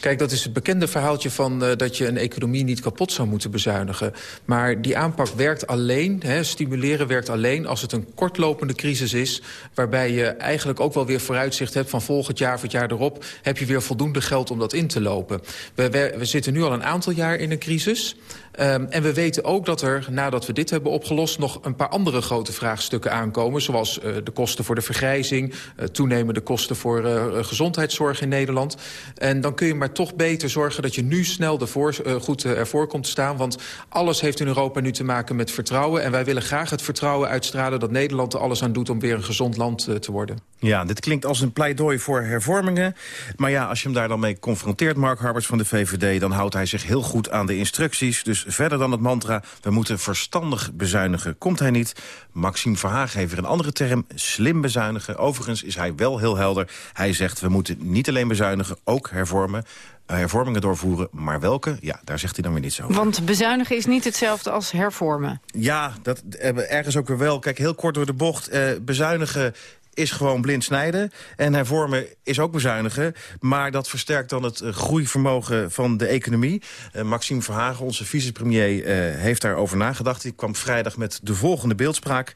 Kijk, dat is het bekende verhaaltje van uh, dat je een economie niet kapot zou moeten bezuinigen. Maar die aanpak werkt alleen, hè, stimuleren werkt alleen als het een kortlopende crisis is... waarbij je eigenlijk ook wel weer vooruitzicht hebt van volgend jaar of het jaar erop... heb je weer voldoende geld om dat in te lopen. We, we zitten nu al een aantal jaar in een crisis... Um, en we weten ook dat er, nadat we dit hebben opgelost... nog een paar andere grote vraagstukken aankomen... zoals uh, de kosten voor de vergrijzing... Uh, toenemende kosten voor uh, gezondheidszorg in Nederland. En dan kun je maar toch beter zorgen dat je nu snel ervoor, goed ervoor komt te staan. Want alles heeft in Europa nu te maken met vertrouwen. En wij willen graag het vertrouwen uitstralen... dat Nederland er alles aan doet om weer een gezond land te worden. Ja, dit klinkt als een pleidooi voor hervormingen. Maar ja, als je hem daar dan mee confronteert, Mark Harbers van de VVD... dan houdt hij zich heel goed aan de instructies. Dus verder dan het mantra, we moeten verstandig bezuinigen. Komt hij niet? Maxime Verhagen heeft weer een andere term, slim bezuinigen. Overigens is hij wel heel helder. Hij zegt, we moeten niet alleen bezuinigen, ook hervormen hervormingen doorvoeren. Maar welke? Ja, daar zegt hij dan weer niet zo. Want bezuinigen is niet hetzelfde als hervormen. Ja, dat ergens ook weer wel. Kijk, heel kort door de bocht. Eh, bezuinigen is gewoon blind snijden. En hervormen is ook bezuinigen. Maar dat versterkt dan het eh, groeivermogen van de economie. Uh, Maxime Verhagen, onze vicepremier, uh, heeft daarover nagedacht. Die kwam vrijdag met de volgende beeldspraak.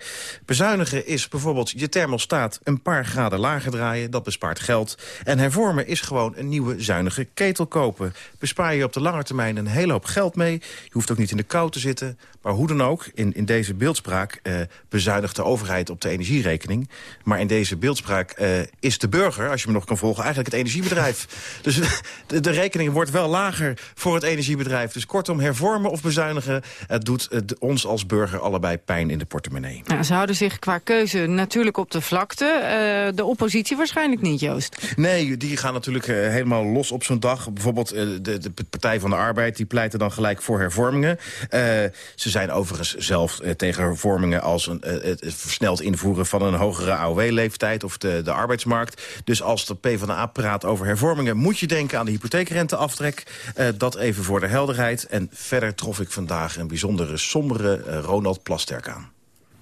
Bezuinigen is bijvoorbeeld je thermostaat een paar graden lager draaien. Dat bespaart geld. En hervormen is gewoon een nieuwe zuinige ketel kopen. Bespaar je op de lange termijn een hele hoop geld mee. Je hoeft ook niet in de kou te zitten. Maar hoe dan ook, in, in deze beeldspraak bezuinigt de overheid op de energierekening. Maar in deze beeldspraak uh, is de burger, als je me nog kan volgen, eigenlijk het energiebedrijf. [LAUGHS] dus de, de, rekening wordt wel lager voor het energiebedrijf. Dus kortom, hervormen of bezuinigen, het doet het ons als burger allebei pijn in de portemonnee. Nou, ze houden zich qua keuze natuurlijk op de vlakte. Uh, de oppositie waarschijnlijk niet, Joost. Nee, die gaan natuurlijk helemaal los op zo'n dag. Bijvoorbeeld de, de, Partij van de Arbeid, die pleiten dan gelijk voor hervormingen. ze ze zijn overigens zelf eh, tegen hervormingen als een, eh, het versneld invoeren van een hogere AOW-leeftijd of de, de arbeidsmarkt. Dus als de PvdA praat over hervormingen moet je denken aan de hypotheekrenteaftrek. Uh, dat even voor de helderheid. En verder trof ik vandaag een bijzondere sombere uh, Ronald Plasterk aan.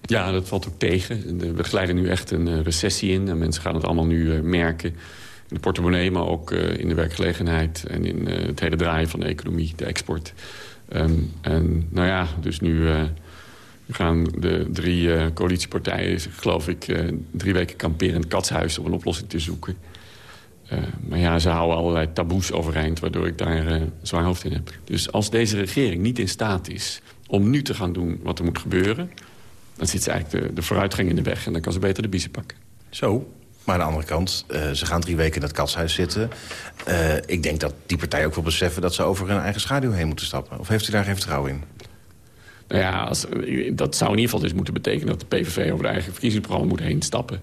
Ja, dat valt ook tegen. We glijden nu echt een recessie in. En mensen gaan het allemaal nu merken. In de portemonnee, maar ook in de werkgelegenheid... en in het hele draaien van de economie, de export. Ehm, en nou ja, dus nu gaan de drie coalitiepartijen, geloof ik... drie weken kamperen in het katshuis om een oplossing te zoeken. Uh, maar ja, ze houden allerlei taboes overeind... waardoor ik daar zwaar hoofd in heb. Dus als deze regering niet in staat is om nu te gaan doen wat er moet gebeuren... dan zit ze eigenlijk de, vooruitgang in de weg... en dan kan ze beter de biezen pakken. Zo, maar aan de andere kant, ze gaan drie weken in het katshuis zitten. ik denk dat die partij ook wil beseffen dat ze over hun eigen schaduw heen moeten stappen. Of heeft u daar geen vertrouwen in? Nou ja, dat zou in ieder geval dus moeten betekenen... dat de PVV over de eigen verkiezingsprogramma moet heen stappen.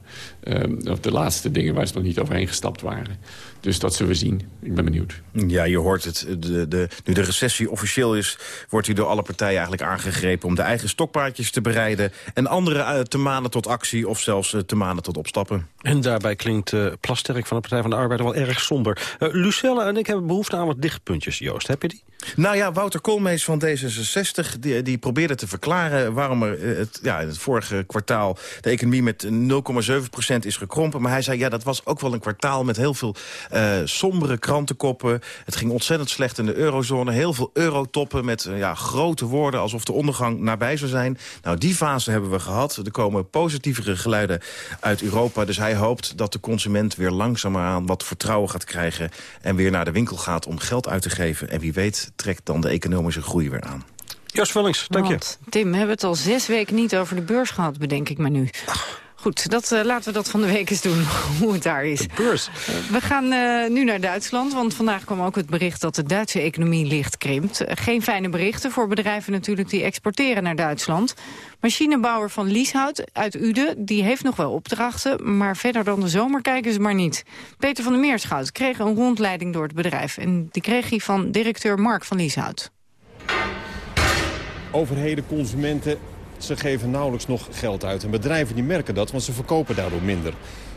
Of de laatste dingen waar ze nog niet overheen gestapt waren. Dus dat zullen we zien. Ik ben benieuwd. Ja, je hoort het. De, de, nu de recessie officieel is, wordt hier door alle partijen eigenlijk aangegrepen... om de eigen stokpaardjes te bereiden... en anderen uh, te manen tot actie of zelfs uh, te manen tot opstappen. En daarbij klinkt uh, Plasterk van de Partij van de Arbeid wel erg somber. Lucelle en ik hebben behoefte aan wat dichtpuntjes, Joost. Heb je die? Nou ja, Wouter Koolmees van D66 die, die probeerde te verklaren... waarom er het, ja, het vorige kwartaal de economie met 0,7% is gekrompen. Maar hij zei, ja, dat was ook wel een kwartaal met heel veel uh, sombere krantenkoppen. Het ging ontzettend slecht in de eurozone. Heel veel eurotoppen met uh, ja, grote woorden alsof de ondergang nabij zou zijn. Nou, die fase hebben we gehad. Er komen positievere geluiden uit Europa. Dus hij hoopt dat de consument weer langzaamaan wat vertrouwen gaat krijgen... en weer naar de winkel gaat om geld uit te geven. En wie weet trekt dan de economische groei weer aan. Jos Vullings, dank je. Tim, we hebben het al zes weken niet over de beurs gehad, bedenk ik me nu. Goed, dat, uh, laten we dat van de week eens doen, [LAUGHS] hoe het daar is. De beurs. we gaan uh, nu naar Duitsland, want vandaag kwam ook het bericht... dat de Duitse economie licht krimpt. Uh, geen fijne berichten voor bedrijven natuurlijk die exporteren naar Duitsland. Machinebouwer van Lieshout uit Uden, die heeft nog wel opdrachten... maar verder dan de zomer kijken ze maar niet. Peter van der Meerschout kreeg een rondleiding door het bedrijf... en die kreeg hij van directeur Mark van Lieshout. Overheden, consumenten ze geven nauwelijks nog geld uit. En bedrijven die merken dat, want ze verkopen daardoor minder.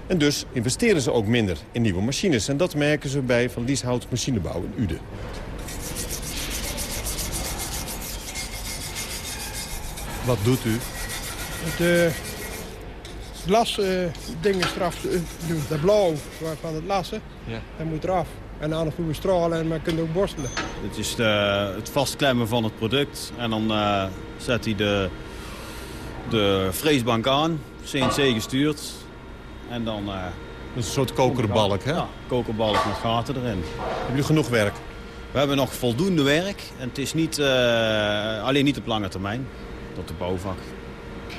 En dus investeren ze ook minder in nieuwe machines. En dat merken ze bij Van Lieshout Machinebouw in Uden. Wat doet u? Het uh, glasdingen uh, straf doen. De blauw van het lassen, ja. dat moet eraf. En anders doen we stralen en kunnen ook borstelen. Het is de, het vastklemmen van het product. En dan uh, zet hij de de freesbank aan, CNC gestuurd. En dan... Uh, dat is een soort kokerbalk, hè? Ja, kokerbalk met gaten erin. Heb je genoeg werk? We hebben nog voldoende werk. En het is niet, uh, alleen niet op lange termijn. Tot de bouwvak.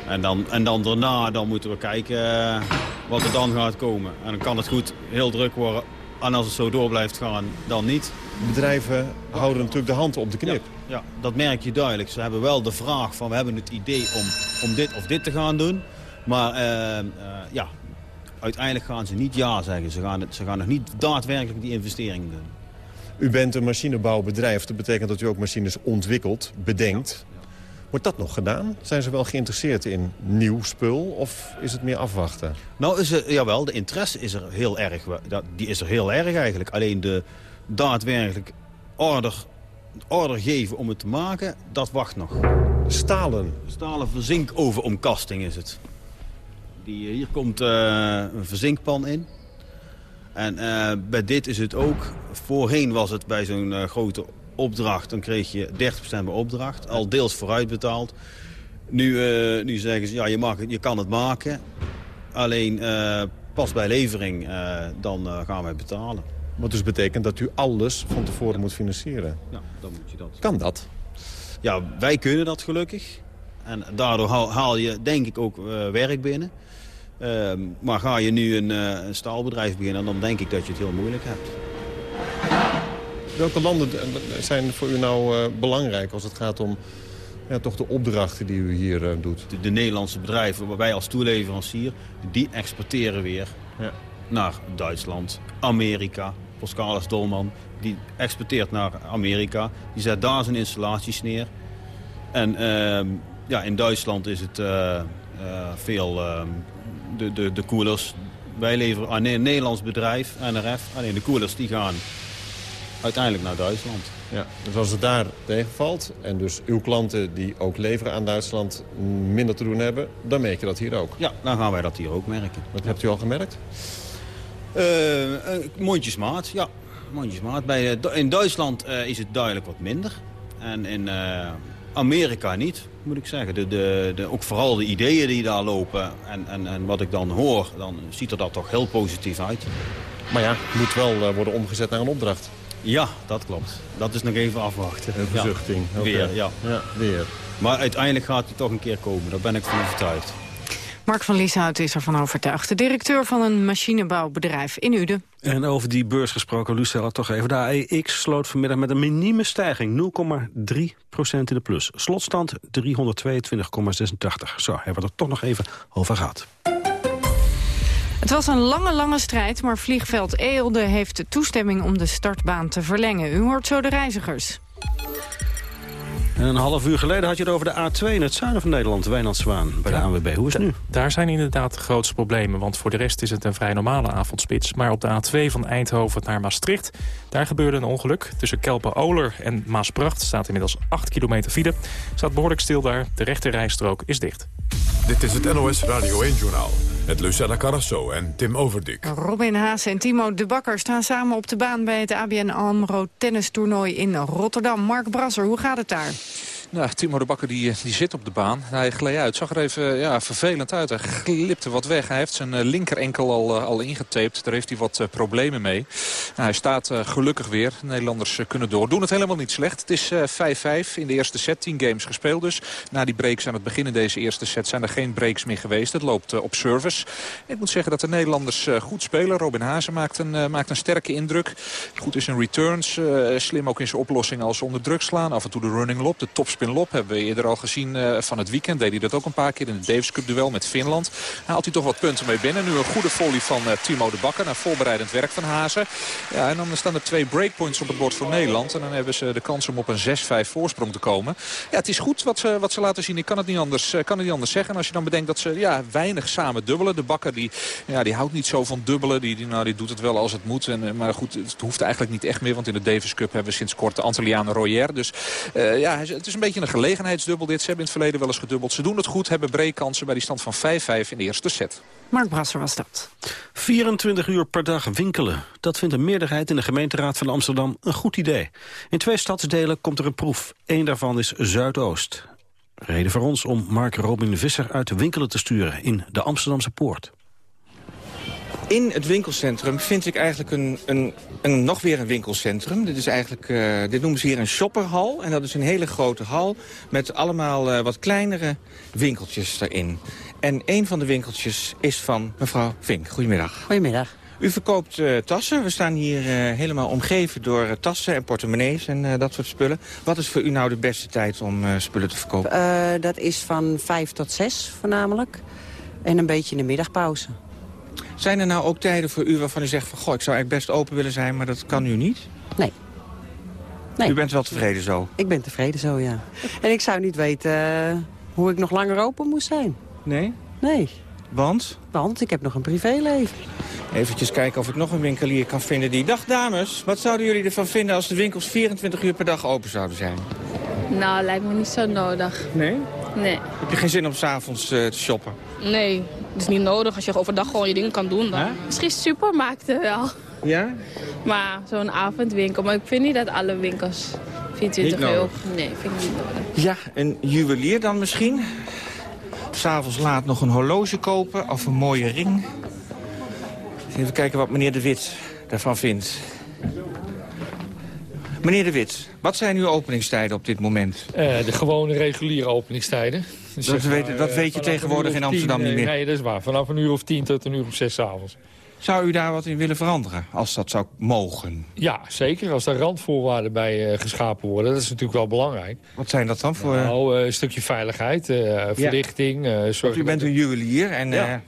En dan, en dan daarna dan moeten we kijken uh, wat er dan gaat komen. En dan kan het goed heel druk worden. En als het zo door blijft gaan, dan niet. Bedrijven houden natuurlijk de hand op de knip. Ja, ja, dat merk je duidelijk. Ze hebben wel de vraag van we hebben het idee om, om dit of dit te gaan doen. Maar uh, uh, ja, uiteindelijk gaan ze niet ja zeggen. Ze gaan, ze gaan nog niet daadwerkelijk die investering doen. U bent een machinebouwbedrijf. Dat betekent dat u ook machines ontwikkelt, bedenkt. Wordt dat nog gedaan? Zijn ze wel geïnteresseerd in nieuw spul of is het meer afwachten? Nou, is er, jawel, de interesse is er heel erg. Die is er heel erg eigenlijk. Alleen de daadwerkelijk order, order geven om het te maken, dat wacht nog. Stalen? Stalen verzinkoveromkasting is het. Die, hier komt uh, een verzinkpan in. En uh, bij dit is het ook... Voorheen was het bij zo'n uh, grote opdracht, dan kreeg je 30% bij opdracht. Al deels vooruitbetaald. Nu, nu zeggen ze, ja, je, mag, je kan het maken. Alleen pas bij levering, dan gaan wij betalen. Wat dus betekent dat u alles van tevoren moet financieren? Ja, dan moet je dat. Kan dat? Ja, wij kunnen dat gelukkig. En daardoor haal, je denk ik ook werk binnen. Ehm, maar ga je nu een, een staalbedrijf beginnen, dan denk ik dat je het heel moeilijk hebt. Welke landen zijn voor u nou uh, belangrijk als het gaat om ja, toch de opdrachten die u hier uh, doet? De, de, Nederlandse bedrijven, wij als toeleverancier, die exporteren weer ja. naar Duitsland, Amerika. Pascalis Dolman, die exporteert naar Amerika. Die zet daar zijn installaties neer. En uh, ja, in Duitsland is het uh, veel ehm, de, de, de koelers. Wij leveren aan een Nederlands bedrijf, NRF. Alleen de koelers die gaan uiteindelijk naar Duitsland. Ja, dus als het daar tegenvalt en dus uw klanten die ook leveren aan Duitsland minder te doen hebben, dan merk je dat hier ook? Ja, dan gaan wij dat hier ook merken. Wat hebt u al gemerkt? Uh, mondjesmaat, ja. Mondjesmaat. Bij, in Duitsland uh, is het duidelijk wat minder. En in Amerika niet, moet ik zeggen. De, de, de, ook vooral de ideeën die daar lopen en, en, en wat ik dan hoor, dan ziet er dat toch heel positief uit. Maar ja, het moet wel worden omgezet naar een opdracht. Ja, dat klopt. Dat is nog even afwachten. Een verzuchting. Ja. Weer, ja. ja. Weer. Maar uiteindelijk gaat hij toch een keer komen. Daar ben ik van overtuigd. Mark van Lieshout is ervan overtuigd. De directeur van een machinebouwbedrijf in Uden. En over die beurs gesproken, Lucella, toch even. De AEX sloot vanmiddag met een minieme stijging. 0,3% in de plus. Slotstand 322,86. Zo, hebben we er toch nog even over gehad. Het was een lange, lange strijd, maar vliegveld Eelde heeft toestemming om de startbaan te verlengen. U hoort zo de reizigers. En een half uur geleden had je het over de A2 in het zuiden van Nederland, Wijnand Zwaan, bij de ANWB. Hoe is het nu? Daar zijn inderdaad de grootste problemen, want voor de rest is het een vrij normale avondspits. Maar op de A2 van Eindhoven naar Maastricht, daar gebeurde een ongeluk. Tussen Kelpen-Oler en Maasbracht staat inmiddels 8 kilometer file. Staat behoorlijk stil daar, de rechte rijstrook is dicht. Dit is het NOS Radio 1-journaal met Lucella Carrasso en Tim Overdik. Robin Haas en Timo de Bakker staan samen op de baan... bij het ABN AMRO tennistoernooi in Rotterdam. Mark Brasser, hoe gaat het daar? Nou, Timo de Bakker die, die zit op de baan. Hij gleed uit. Zag er even ja, vervelend uit. Hij glipte wat weg. Hij heeft zijn uh, linkerenkel al, uh, al ingetaped. Daar heeft hij wat problemen mee. Nou, hij staat gelukkig weer. De Nederlanders kunnen door. Doen het helemaal niet slecht. Het is 5-5 in de eerste set. 10 games gespeeld dus. Na die breaks aan het begin in deze eerste set zijn er geen breaks meer geweest. Het loopt op service. Ik moet zeggen dat de Nederlanders goed spelen. Robin Hazen maakt een, maakt een sterke indruk. Goed is in returns. slim ook in zijn oplossing als onder druk slaan. Af en toe de running lob. De topspin Spin Lop hebben we eerder al gezien uh, van het weekend. Deed hij dat ook een paar keer in het Davis Cup duel met Finland. Haalt hij toch wat punten mee binnen. Nu een goede volley van uh, Timo de Bakker. Naar voorbereidend werk van Hazen. Ja, en dan staan er twee breakpoints op het bord voor Nederland. En dan hebben ze de kans om op een 6-5 voorsprong te komen. Ja, het is goed wat ze, wat ze laten zien. Ik kan het niet anders, uh, kan het niet anders zeggen. En als je dan bedenkt dat ze ja, weinig samen dubbelen. De Bakker die, ja, die houdt niet zo van dubbelen. Die, die, nou, die doet het wel als het moet. En, maar goed, het hoeft eigenlijk niet echt meer. Want in de Davis Cup hebben we sinds kort de Antillianen Royer. Dus ja, het is een beetje een gelegenheidsdubbel dit. Ze hebben in het verleden wel eens gedubbeld. Ze doen het goed, hebben breekkansen bij die stand van 5-5 in de eerste set. Mark Brasser was dat. 24 uur per dag winkelen. Dat vindt een meerderheid in de gemeenteraad van Amsterdam een goed idee. In twee stadsdelen komt er een proef. Eén daarvan is Zuidoost. Reden voor ons om Mark Robin Visser uit de winkelen te sturen in de Amsterdamse Poort. In het winkelcentrum vind ik eigenlijk een, een, een, nog weer een winkelcentrum. Dit, is eigenlijk, uh, dit noemen ze hier een shopperhal. En dat is een hele grote hal met allemaal uh, wat kleinere winkeltjes erin. En een van de winkeltjes is van mevrouw Vink. Goedemiddag. Goedemiddag. U verkoopt uh, tassen. We staan hier helemaal omgeven door tassen en portemonnees en dat soort spullen. Wat is voor u nou de beste tijd om spullen te verkopen? dat is van vijf tot zes voornamelijk. En een beetje in de middagpauze. Zijn er nou ook tijden voor u waarvan u zegt... van, goh, ik zou eigenlijk best open willen zijn, maar dat kan u niet? Nee. nee. U bent wel tevreden zo? Ik ben tevreden zo, ja. en ik zou niet weten uh, hoe ik nog langer open moest zijn. Nee? Nee. Want? Want ik heb nog een privéleven. Eventjes kijken of ik nog een winkelier kan vinden die... Dag dames, wat zouden jullie ervan vinden als de winkels 24 uur per dag open zouden zijn? Nou, lijkt me niet zo nodig. Nee? Nee. Heb je geen zin om s'avonds uh, te shoppen? Nee, het is niet nodig als je overdag gewoon je dingen kan doen. Dan. Misschien supermarkten wel. Ja? Maar zo'n avondwinkel. Maar ik vind niet dat alle winkels 24 euro... Nee, vind ik niet nodig. Ja, een juwelier dan misschien? S'avonds laat nog een horloge kopen of een mooie ring. Even kijken wat meneer De Wit daarvan vindt. Meneer De Wit, wat zijn uw openingstijden op dit moment? Uh, de gewone reguliere openingstijden. Dus dat, weet, maar, dat weet je tegenwoordig in Amsterdam tien, niet meer? Nee, dat is waar. Vanaf een uur of tien tot een uur of zes avonds. Zou u daar wat in willen veranderen, als dat zou mogen? Ja, zeker. Als daar randvoorwaarden bij uh, geschapen worden. Dat is natuurlijk wel belangrijk. Wat zijn dat dan voor... Nou, uh, een stukje veiligheid, uh, verlichting. Ja. U bent een juwelier en... Ja.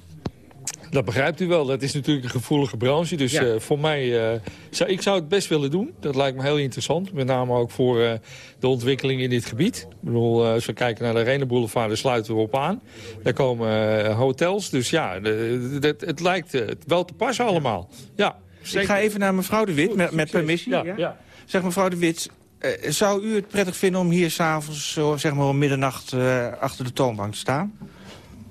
Dat begrijpt u wel. Dat is natuurlijk een gevoelige branche. Dus ja. uh, voor mij, uh, zou, ik zou het best willen doen. Dat lijkt me heel interessant. Met name ook voor uh, de ontwikkeling in dit gebied. Ik bedoel, als we kijken naar de Rene Boulevard, daar sluiten we op aan. Daar komen hotels. Dus ja, de, de, het, het lijkt wel te passen allemaal. Ja, ik ga even naar mevrouw De Wit, met, met permissie. Ja, ja. Zeg mevrouw De Wit, uh, zou u het prettig vinden om hier s'avonds zeg maar om middernacht uh, achter de toonbank te staan?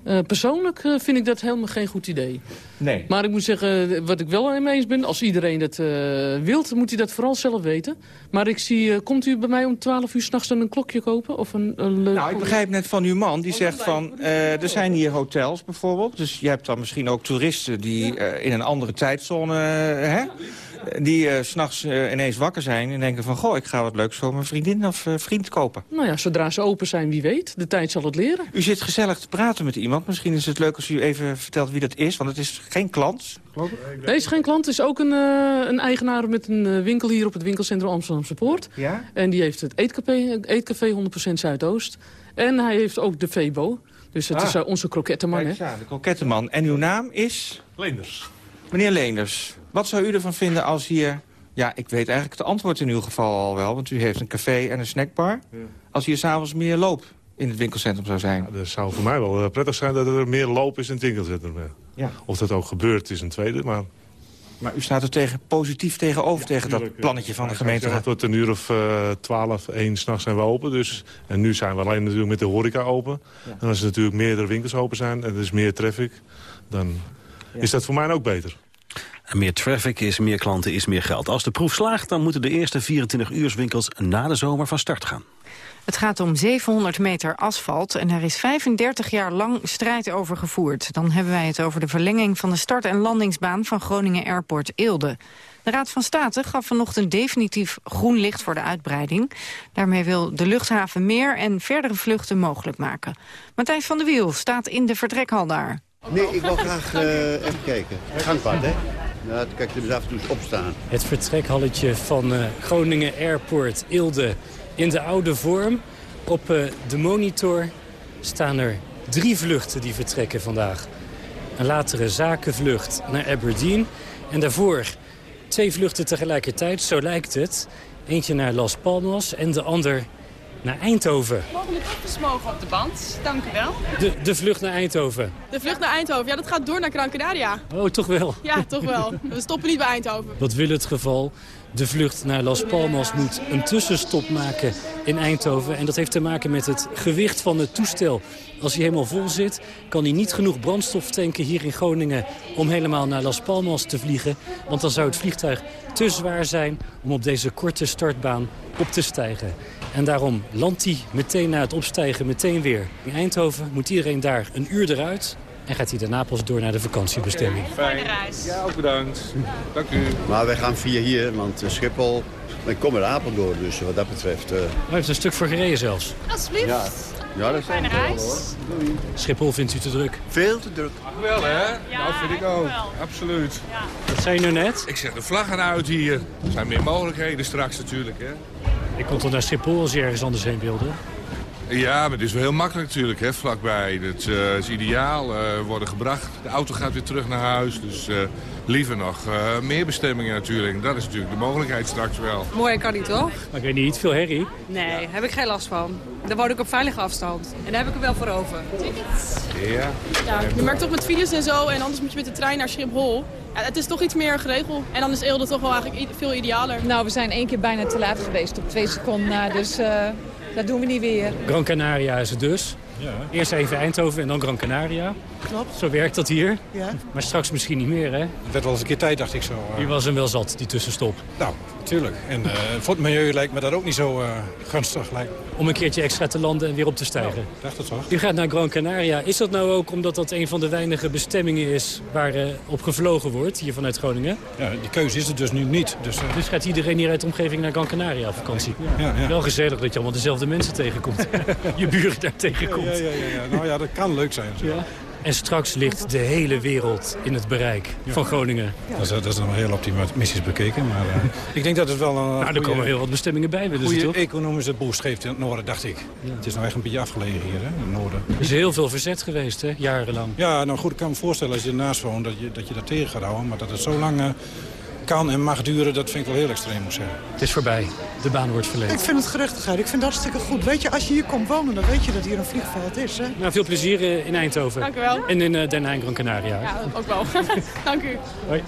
Uh, persoonlijk uh, vind ik dat helemaal geen goed idee. Nee. Maar ik moet zeggen, wat ik wel mee eens ben... als iedereen dat uh, wilt, moet hij dat vooral zelf weten. Maar ik zie, komt u bij mij om 12 uur s'nachts dan een klokje kopen? Of een, een leuk nou, ik begrijp net van uw man, die zegt van... er zijn hier hotels bijvoorbeeld. Dus je hebt dan misschien ook toeristen die in een andere tijdzone... hè? die uh, s'nachts uh, ineens wakker zijn en denken van... goh, ik ga wat leuks voor mijn vriendin of uh, vriend kopen. Nou ja, zodra ze open zijn, wie weet. De tijd zal het leren. U zit gezellig te praten met iemand. Misschien is het leuk als u even vertelt wie dat is, want het is geen klant. Nee, is geen klant. Het is ook een, een eigenaar met een winkel hier op het winkelcentrum Amsterdamse Poort. Ja? En die heeft het eetcafé, eetcafé 100% Zuidoost. En hij heeft ook de Febo. Dus het ah. is onze krokettenman, hè? Ja, de krokettenman. En uw naam is? Leenders. Meneer Leenders. Wat zou u ervan vinden als hier... Ja, ik weet eigenlijk het antwoord in uw geval al wel. Want u heeft een café en een snackbar. Ja. Als hier s'avonds meer loop in het winkelcentrum zou zijn. Ja, dat zou voor mij wel prettig zijn dat er meer loop is in het winkelcentrum. Ja. Of dat ook gebeurt is een tweede, maar... Maar u staat er tegen, positief tegenover, ja, tegen dat plannetje van de gemeente. Tot een uur of uh, 12, 1 s'nachts zijn we open. Dus, en nu zijn we alleen natuurlijk met de horeca open. En als er natuurlijk meerdere winkels open zijn en er is meer traffic... dan is dat voor mij ook beter. Meer traffic is meer klanten, is meer geld. Als de proef slaagt, dan moeten de eerste 24-uurswinkels na de zomer van start gaan. Het gaat om 700 meter asfalt en er is 35 jaar lang strijd over gevoerd. Dan hebben wij het over de verlenging van de start- en landingsbaan van Groningen Airport Eelde. De Raad van State gaf vanochtend definitief groen licht voor de uitbreiding. Daarmee wil de luchthaven meer en verdere vluchten mogelijk maken. Matthijs van der Wiel staat in de vertrekhal daar. Nee, ik wil graag uh, even kijken. Gangpad, hè? Nou, kijk, er af en toe opstaan. Het vertrekhalletje van uh, Groningen Airport Ilde in de oude vorm. Op uh, de monitor staan er drie vluchten die vertrekken vandaag. Een latere zakenvlucht naar Aberdeen. En daarvoor twee vluchten tegelijkertijd, zo lijkt het. Eentje naar Las Palmas en de ander naar Eindhoven. Mogelijk opgesmogen op de band. Dank u wel. De, de vlucht naar Eindhoven? De vlucht naar Eindhoven. Ja, dat gaat door naar Gran Canaria. Oh, toch wel? Ja, toch wel. We stoppen niet bij Eindhoven. Wat wil het geval? De vlucht naar Las Palmas moet een tussenstop maken in Eindhoven. En dat heeft te maken met het gewicht van het toestel. Als hij helemaal vol zit, kan hij niet genoeg brandstof tanken hier in Groningen... om helemaal naar Las Palmas te vliegen. Want dan zou het vliegtuig te zwaar zijn om op deze korte startbaan op te stijgen. En daarom landt hij meteen na het opstijgen meteen weer. In Eindhoven moet iedereen daar een uur eruit. En gaat hij daarna pas door naar de vakantiebestemming. Fijne reis. Ja, ook bedankt. Dank u. Maar wij gaan via hier, want Schiphol... Ik kom uit Apeldoorn, dus wat dat betreft... Uh... Hij heeft een stuk voor gereden zelfs. Alsjeblieft. Ja. Ja, dat is Fijne reis. Doei. Schiphol vindt u te druk? Veel te druk. Ach wel, hè? Ja, nou, vind ik ook. Wel. Absoluut. Ja. Wat zei je nou net? Ik zeg de vlaggen uit hier. Er zijn meer mogelijkheden straks natuurlijk, hè? Ik kon toch naar Schiphol als je ergens anders heen wilde? Ja, maar het is wel heel makkelijk natuurlijk, hè, vlakbij. Het uh, is ideaal, uh, worden gebracht. De auto gaat weer terug naar huis, dus uh, liever nog meer bestemmingen natuurlijk. Dat is natuurlijk de mogelijkheid straks wel. Mooi kan niet, toch? Maar ik weet niet, veel herrie? Nee, heb ik geen last van. Dan woon ik op veilige afstand. En daar heb ik er wel voor over. Ja. ja je merkt toch met files en zo, en anders moet je met de trein naar Schiphol. Ja, het is toch iets meer geregeld. En dan is Eelde toch wel eigenlijk veel idealer. Nou, we zijn één keer bijna te laat geweest op twee seconden na, dus... Dat doen we niet weer. Gran Canaria is het dus. Ja. Eerst even Eindhoven en dan Gran Canaria. Klopt. Zo werkt dat hier. Ja. Maar straks misschien niet meer, hè? Het werd wel eens een keer tijd, dacht ik zo. Die was hem wel zat, die tussenstop. Nou, natuurlijk. En uh, voor het milieu lijkt me dat ook niet zo uh, gunstig. Lijkt. Om een keertje extra te landen en weer op te stijgen. Nou, dacht het toch. U gaat naar Gran Canaria. Is dat nou ook omdat dat een van de weinige bestemmingen is... waar uh, op gevlogen wordt, hier vanuit Groningen? Ja, die keuze is er dus nu niet. Dus, dus gaat iedereen hier uit de omgeving naar Gran Canaria op vakantie? Ja, ja. Wel gezellig dat je allemaal dezelfde mensen tegenkomt. [LAUGHS] je buren daar tegenkomt. Ja, ja, ja, ja, Nou ja, dat kan leuk zijn. Zo. Ja. En straks ligt de hele wereld in het bereik ja. van Groningen. Ja. Dat, is, dat is dan heel optimistisch bekeken. Maar uh, [LAUGHS] ik denk dat het wel een Nou, goeie, er komen heel wat bestemmingen bij. Een goede economische boost geeft in het noorden, dacht ik. Ja. Het is nou echt een beetje afgelegen hier, hè, in het noorden. Er is heel veel verzet geweest, hè, jarenlang. Ja, nou goed, ik kan me voorstellen als je ernaast woont dat je dat, je dat tegen gaat houden. Maar dat het zo lang... Uh, kan en mag duren, dat vind ik wel heel extreem, moet zeggen. Het is voorbij. De baan wordt verlengd. Ik vind het gerechtigheid. Ik vind dat hartstikke goed. Weet je, als je hier komt wonen, dan weet je dat hier een vliegveld is. Hè? Nou, veel plezier in Eindhoven. Dank u wel. En in uh, Den Haag, Gran Canaria. Ja, ook wel. [LAUGHS] Dank u. Hoi.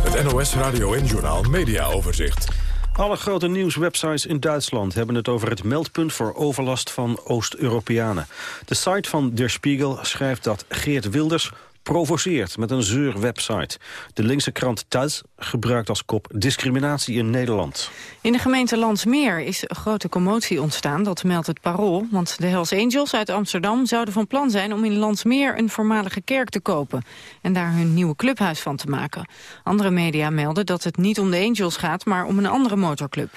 Het NOS Radio en Journaal Media Overzicht. Alle grote nieuwswebsites in Duitsland hebben het over het meldpunt voor overlast van Oost-Europeanen. De site van Der Spiegel schrijft dat Geert Wilders provoceert met een zeurwebsite. De linkse krant Thuis gebruikt als kop discriminatie in Nederland. In de gemeente Landsmeer is een grote commotie ontstaan, dat meldt het Parool. Want de Hells Angels uit Amsterdam zouden van plan zijn om in Landsmeer een voormalige kerk te kopen. En daar hun nieuwe clubhuis van te maken. Andere media melden dat het niet om de Angels gaat, maar om een andere motorclub.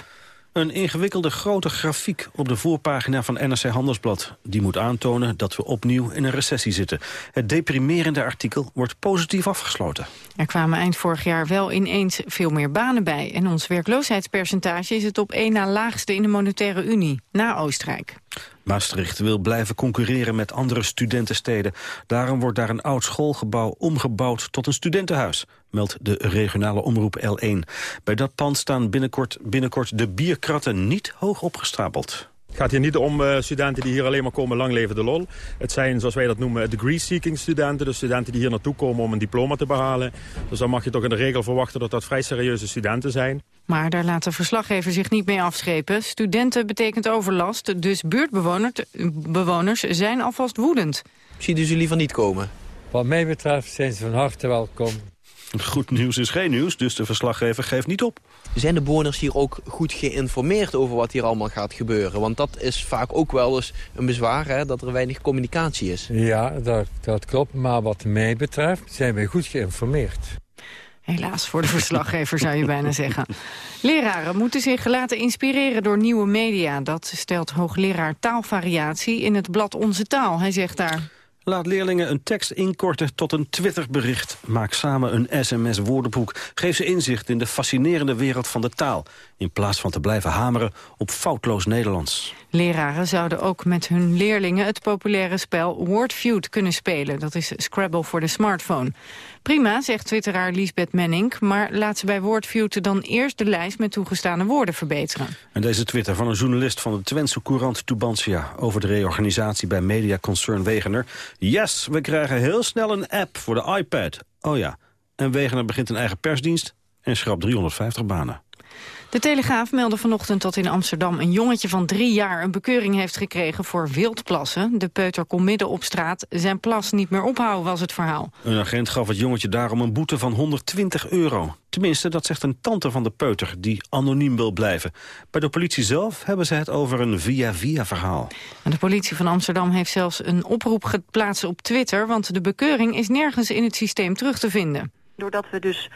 Een ingewikkelde grote grafiek op de voorpagina van NRC Handelsblad. Die moet aantonen dat we opnieuw in een recessie zitten. Het deprimerende artikel wordt positief afgesloten. Er kwamen eind vorig jaar wel ineens veel meer banen bij. En ons werkloosheidspercentage is het op één na laagste in de Monetaire Unie, na Oostenrijk. Maastricht wil blijven concurreren met andere studentensteden. Daarom wordt daar een oud schoolgebouw omgebouwd tot een studentenhuis, meldt de regionale omroep L1. Bij dat pand staan binnenkort, binnenkort de bierkratten niet hoog opgestapeld. Het gaat hier niet om uh, studenten die hier alleen maar komen lang leven de lol. Het zijn, zoals wij dat noemen, degree-seeking studenten. Dus studenten die hier naartoe komen om een diploma te behalen. Dus dan mag je toch in de regel verwachten dat dat vrij serieuze studenten zijn. Maar daar laat de verslaggever zich niet mee afschepen. Studenten betekent overlast, dus buurtbewoners zijn alvast woedend. Zie dus jullie van niet komen? Wat mij betreft zijn ze van harte welkom. Goed nieuws is geen nieuws, dus de verslaggever geeft niet op. Zijn de bewoners hier ook goed geïnformeerd over wat hier allemaal gaat gebeuren? Want dat is vaak ook wel eens een bezwaar, hè, dat er weinig communicatie is. Ja, dat, dat klopt. Maar wat mij betreft zijn wij goed geïnformeerd. Helaas voor de verslaggever zou je bijna zeggen. Leraren moeten zich laten inspireren door nieuwe media. Dat stelt hoogleraar taalvariatie in het blad Onze Taal. Hij zegt daar... Laat leerlingen een tekst inkorten tot een Twitterbericht. Maak samen een sms-woordenboek. Geef ze inzicht in de fascinerende wereld van de taal... in plaats van te blijven hameren op foutloos Nederlands. Leraren zouden ook met hun leerlingen het populaire spel Wordfeud kunnen spelen. Dat is Scrabble voor de smartphone. Prima, zegt twitteraar Lisbeth Menning, maar laat ze bij Wordfeud dan eerst de lijst met toegestane woorden verbeteren. En deze twitter van een journalist van de Twentse Courant Tubantia over de reorganisatie bij mediaconcern Wegener. Yes, we krijgen heel snel een app voor de iPad. Oh ja, en Wegener begint een eigen persdienst en schrapt 350 banen. De Telegraaf meldde vanochtend dat in Amsterdam een jongetje van drie jaar een bekeuring heeft gekregen voor wildplassen. De peuter kon midden op straat zijn plas niet meer ophouden, was het verhaal. Een agent gaf het jongetje daarom een boete van 120 euro. Tenminste, dat zegt een tante van de peuter, die anoniem wil blijven. Bij de politie zelf hebben ze het over een via-via verhaal. De politie van Amsterdam heeft zelfs een oproep geplaatst op Twitter... want de bekeuring is nergens in het systeem terug te vinden. Doordat we dus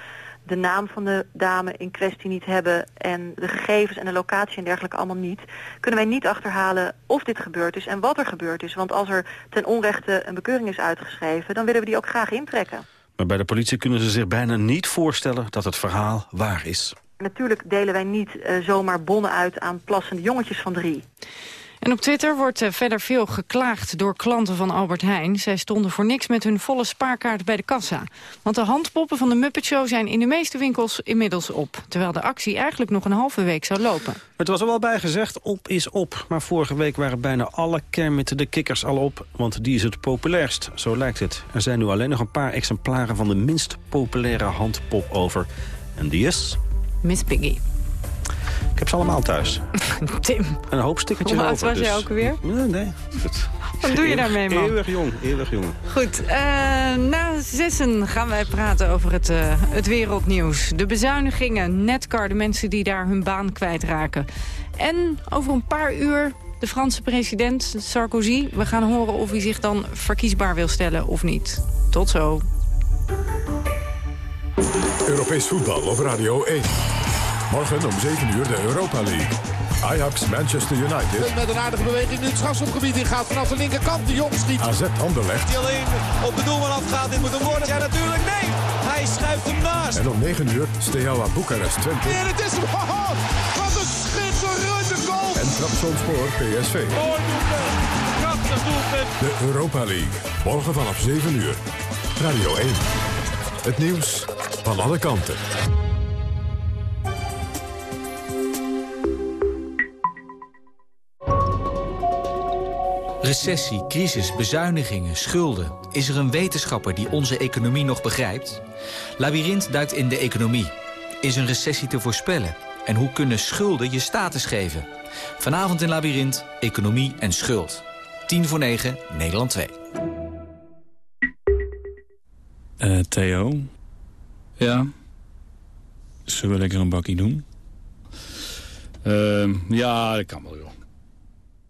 de naam van de dame in kwestie niet hebben en de gegevens en de locatie en dergelijke allemaal niet, kunnen wij niet achterhalen of dit gebeurd is en wat er gebeurd is. Want als er ten onrechte een bekeuring is uitgeschreven, dan willen we die ook graag intrekken. Maar bij de politie kunnen ze zich bijna niet voorstellen dat het verhaal waar is. Natuurlijk delen wij niet uh, zomaar bonnen uit aan plassende jongetjes van drie. En op Twitter wordt uh, verder veel geklaagd door klanten van Albert Heijn. Zij stonden voor niks met hun volle spaarkaart bij de kassa. Want de handpoppen van de Muppet Show zijn in de meeste winkels inmiddels op. Terwijl de actie eigenlijk nog een halve week zou lopen. Het was er wel bij gezegd, op is op. Maar vorige week waren bijna alle Kermit de kikkers al op. Want die is het populairst, zo lijkt het. Er zijn nu alleen nog een paar exemplaren van de minst populaire handpop over. En die is... Miss Piggy. Ik heb ze allemaal thuis. [LAUGHS] Tim. Een hoop stickertjes over. Hoe oud was dus. jij ook weer? Nee, nee. Goed. Wat doe je daarmee, man? Eeuwig jong, eeuwig jong. Goed, uh, na zessen gaan wij praten over het, uh, het wereldnieuws. De bezuinigingen, Netcar, de mensen die daar hun baan kwijtraken. En over een paar uur de Franse president Sarkozy. We gaan horen of hij zich dan verkiesbaar wil stellen of niet. Tot zo. Europees voetbal op Radio 1. Morgen om 7 uur de Europa League. Ajax Manchester United. Met een aardige beweging nu het strafschopgebied in gaat vanaf de linkerkant. De Jong schiet. AZ Anderlecht. Die alleen op de doelman afgaat. Dit moet hem worden. Ja, natuurlijk. Nee. Hij schuift hem naast. En om 9 uur Steaua Boekarest Twente. En het is hem. Oh, wat een schitterende goal. En Trapsonspoor PSV. Mooi doelpunt. Prachtig doelpunt. De Europa League. Morgen vanaf 7 uur. Radio 1. Het nieuws van alle kanten. Recessie, crisis, bezuinigingen, schulden. Is er een wetenschapper die onze economie nog begrijpt? Labyrinth duikt in de economie. Is een recessie te voorspellen? En hoe kunnen schulden je status geven? Vanavond in Labyrinth, Economie en Schuld. 10 voor 9, Nederland 2. Eh, Theo? Ja? Zullen we lekker een bakkie doen? Uh, ja, dat kan wel, joh.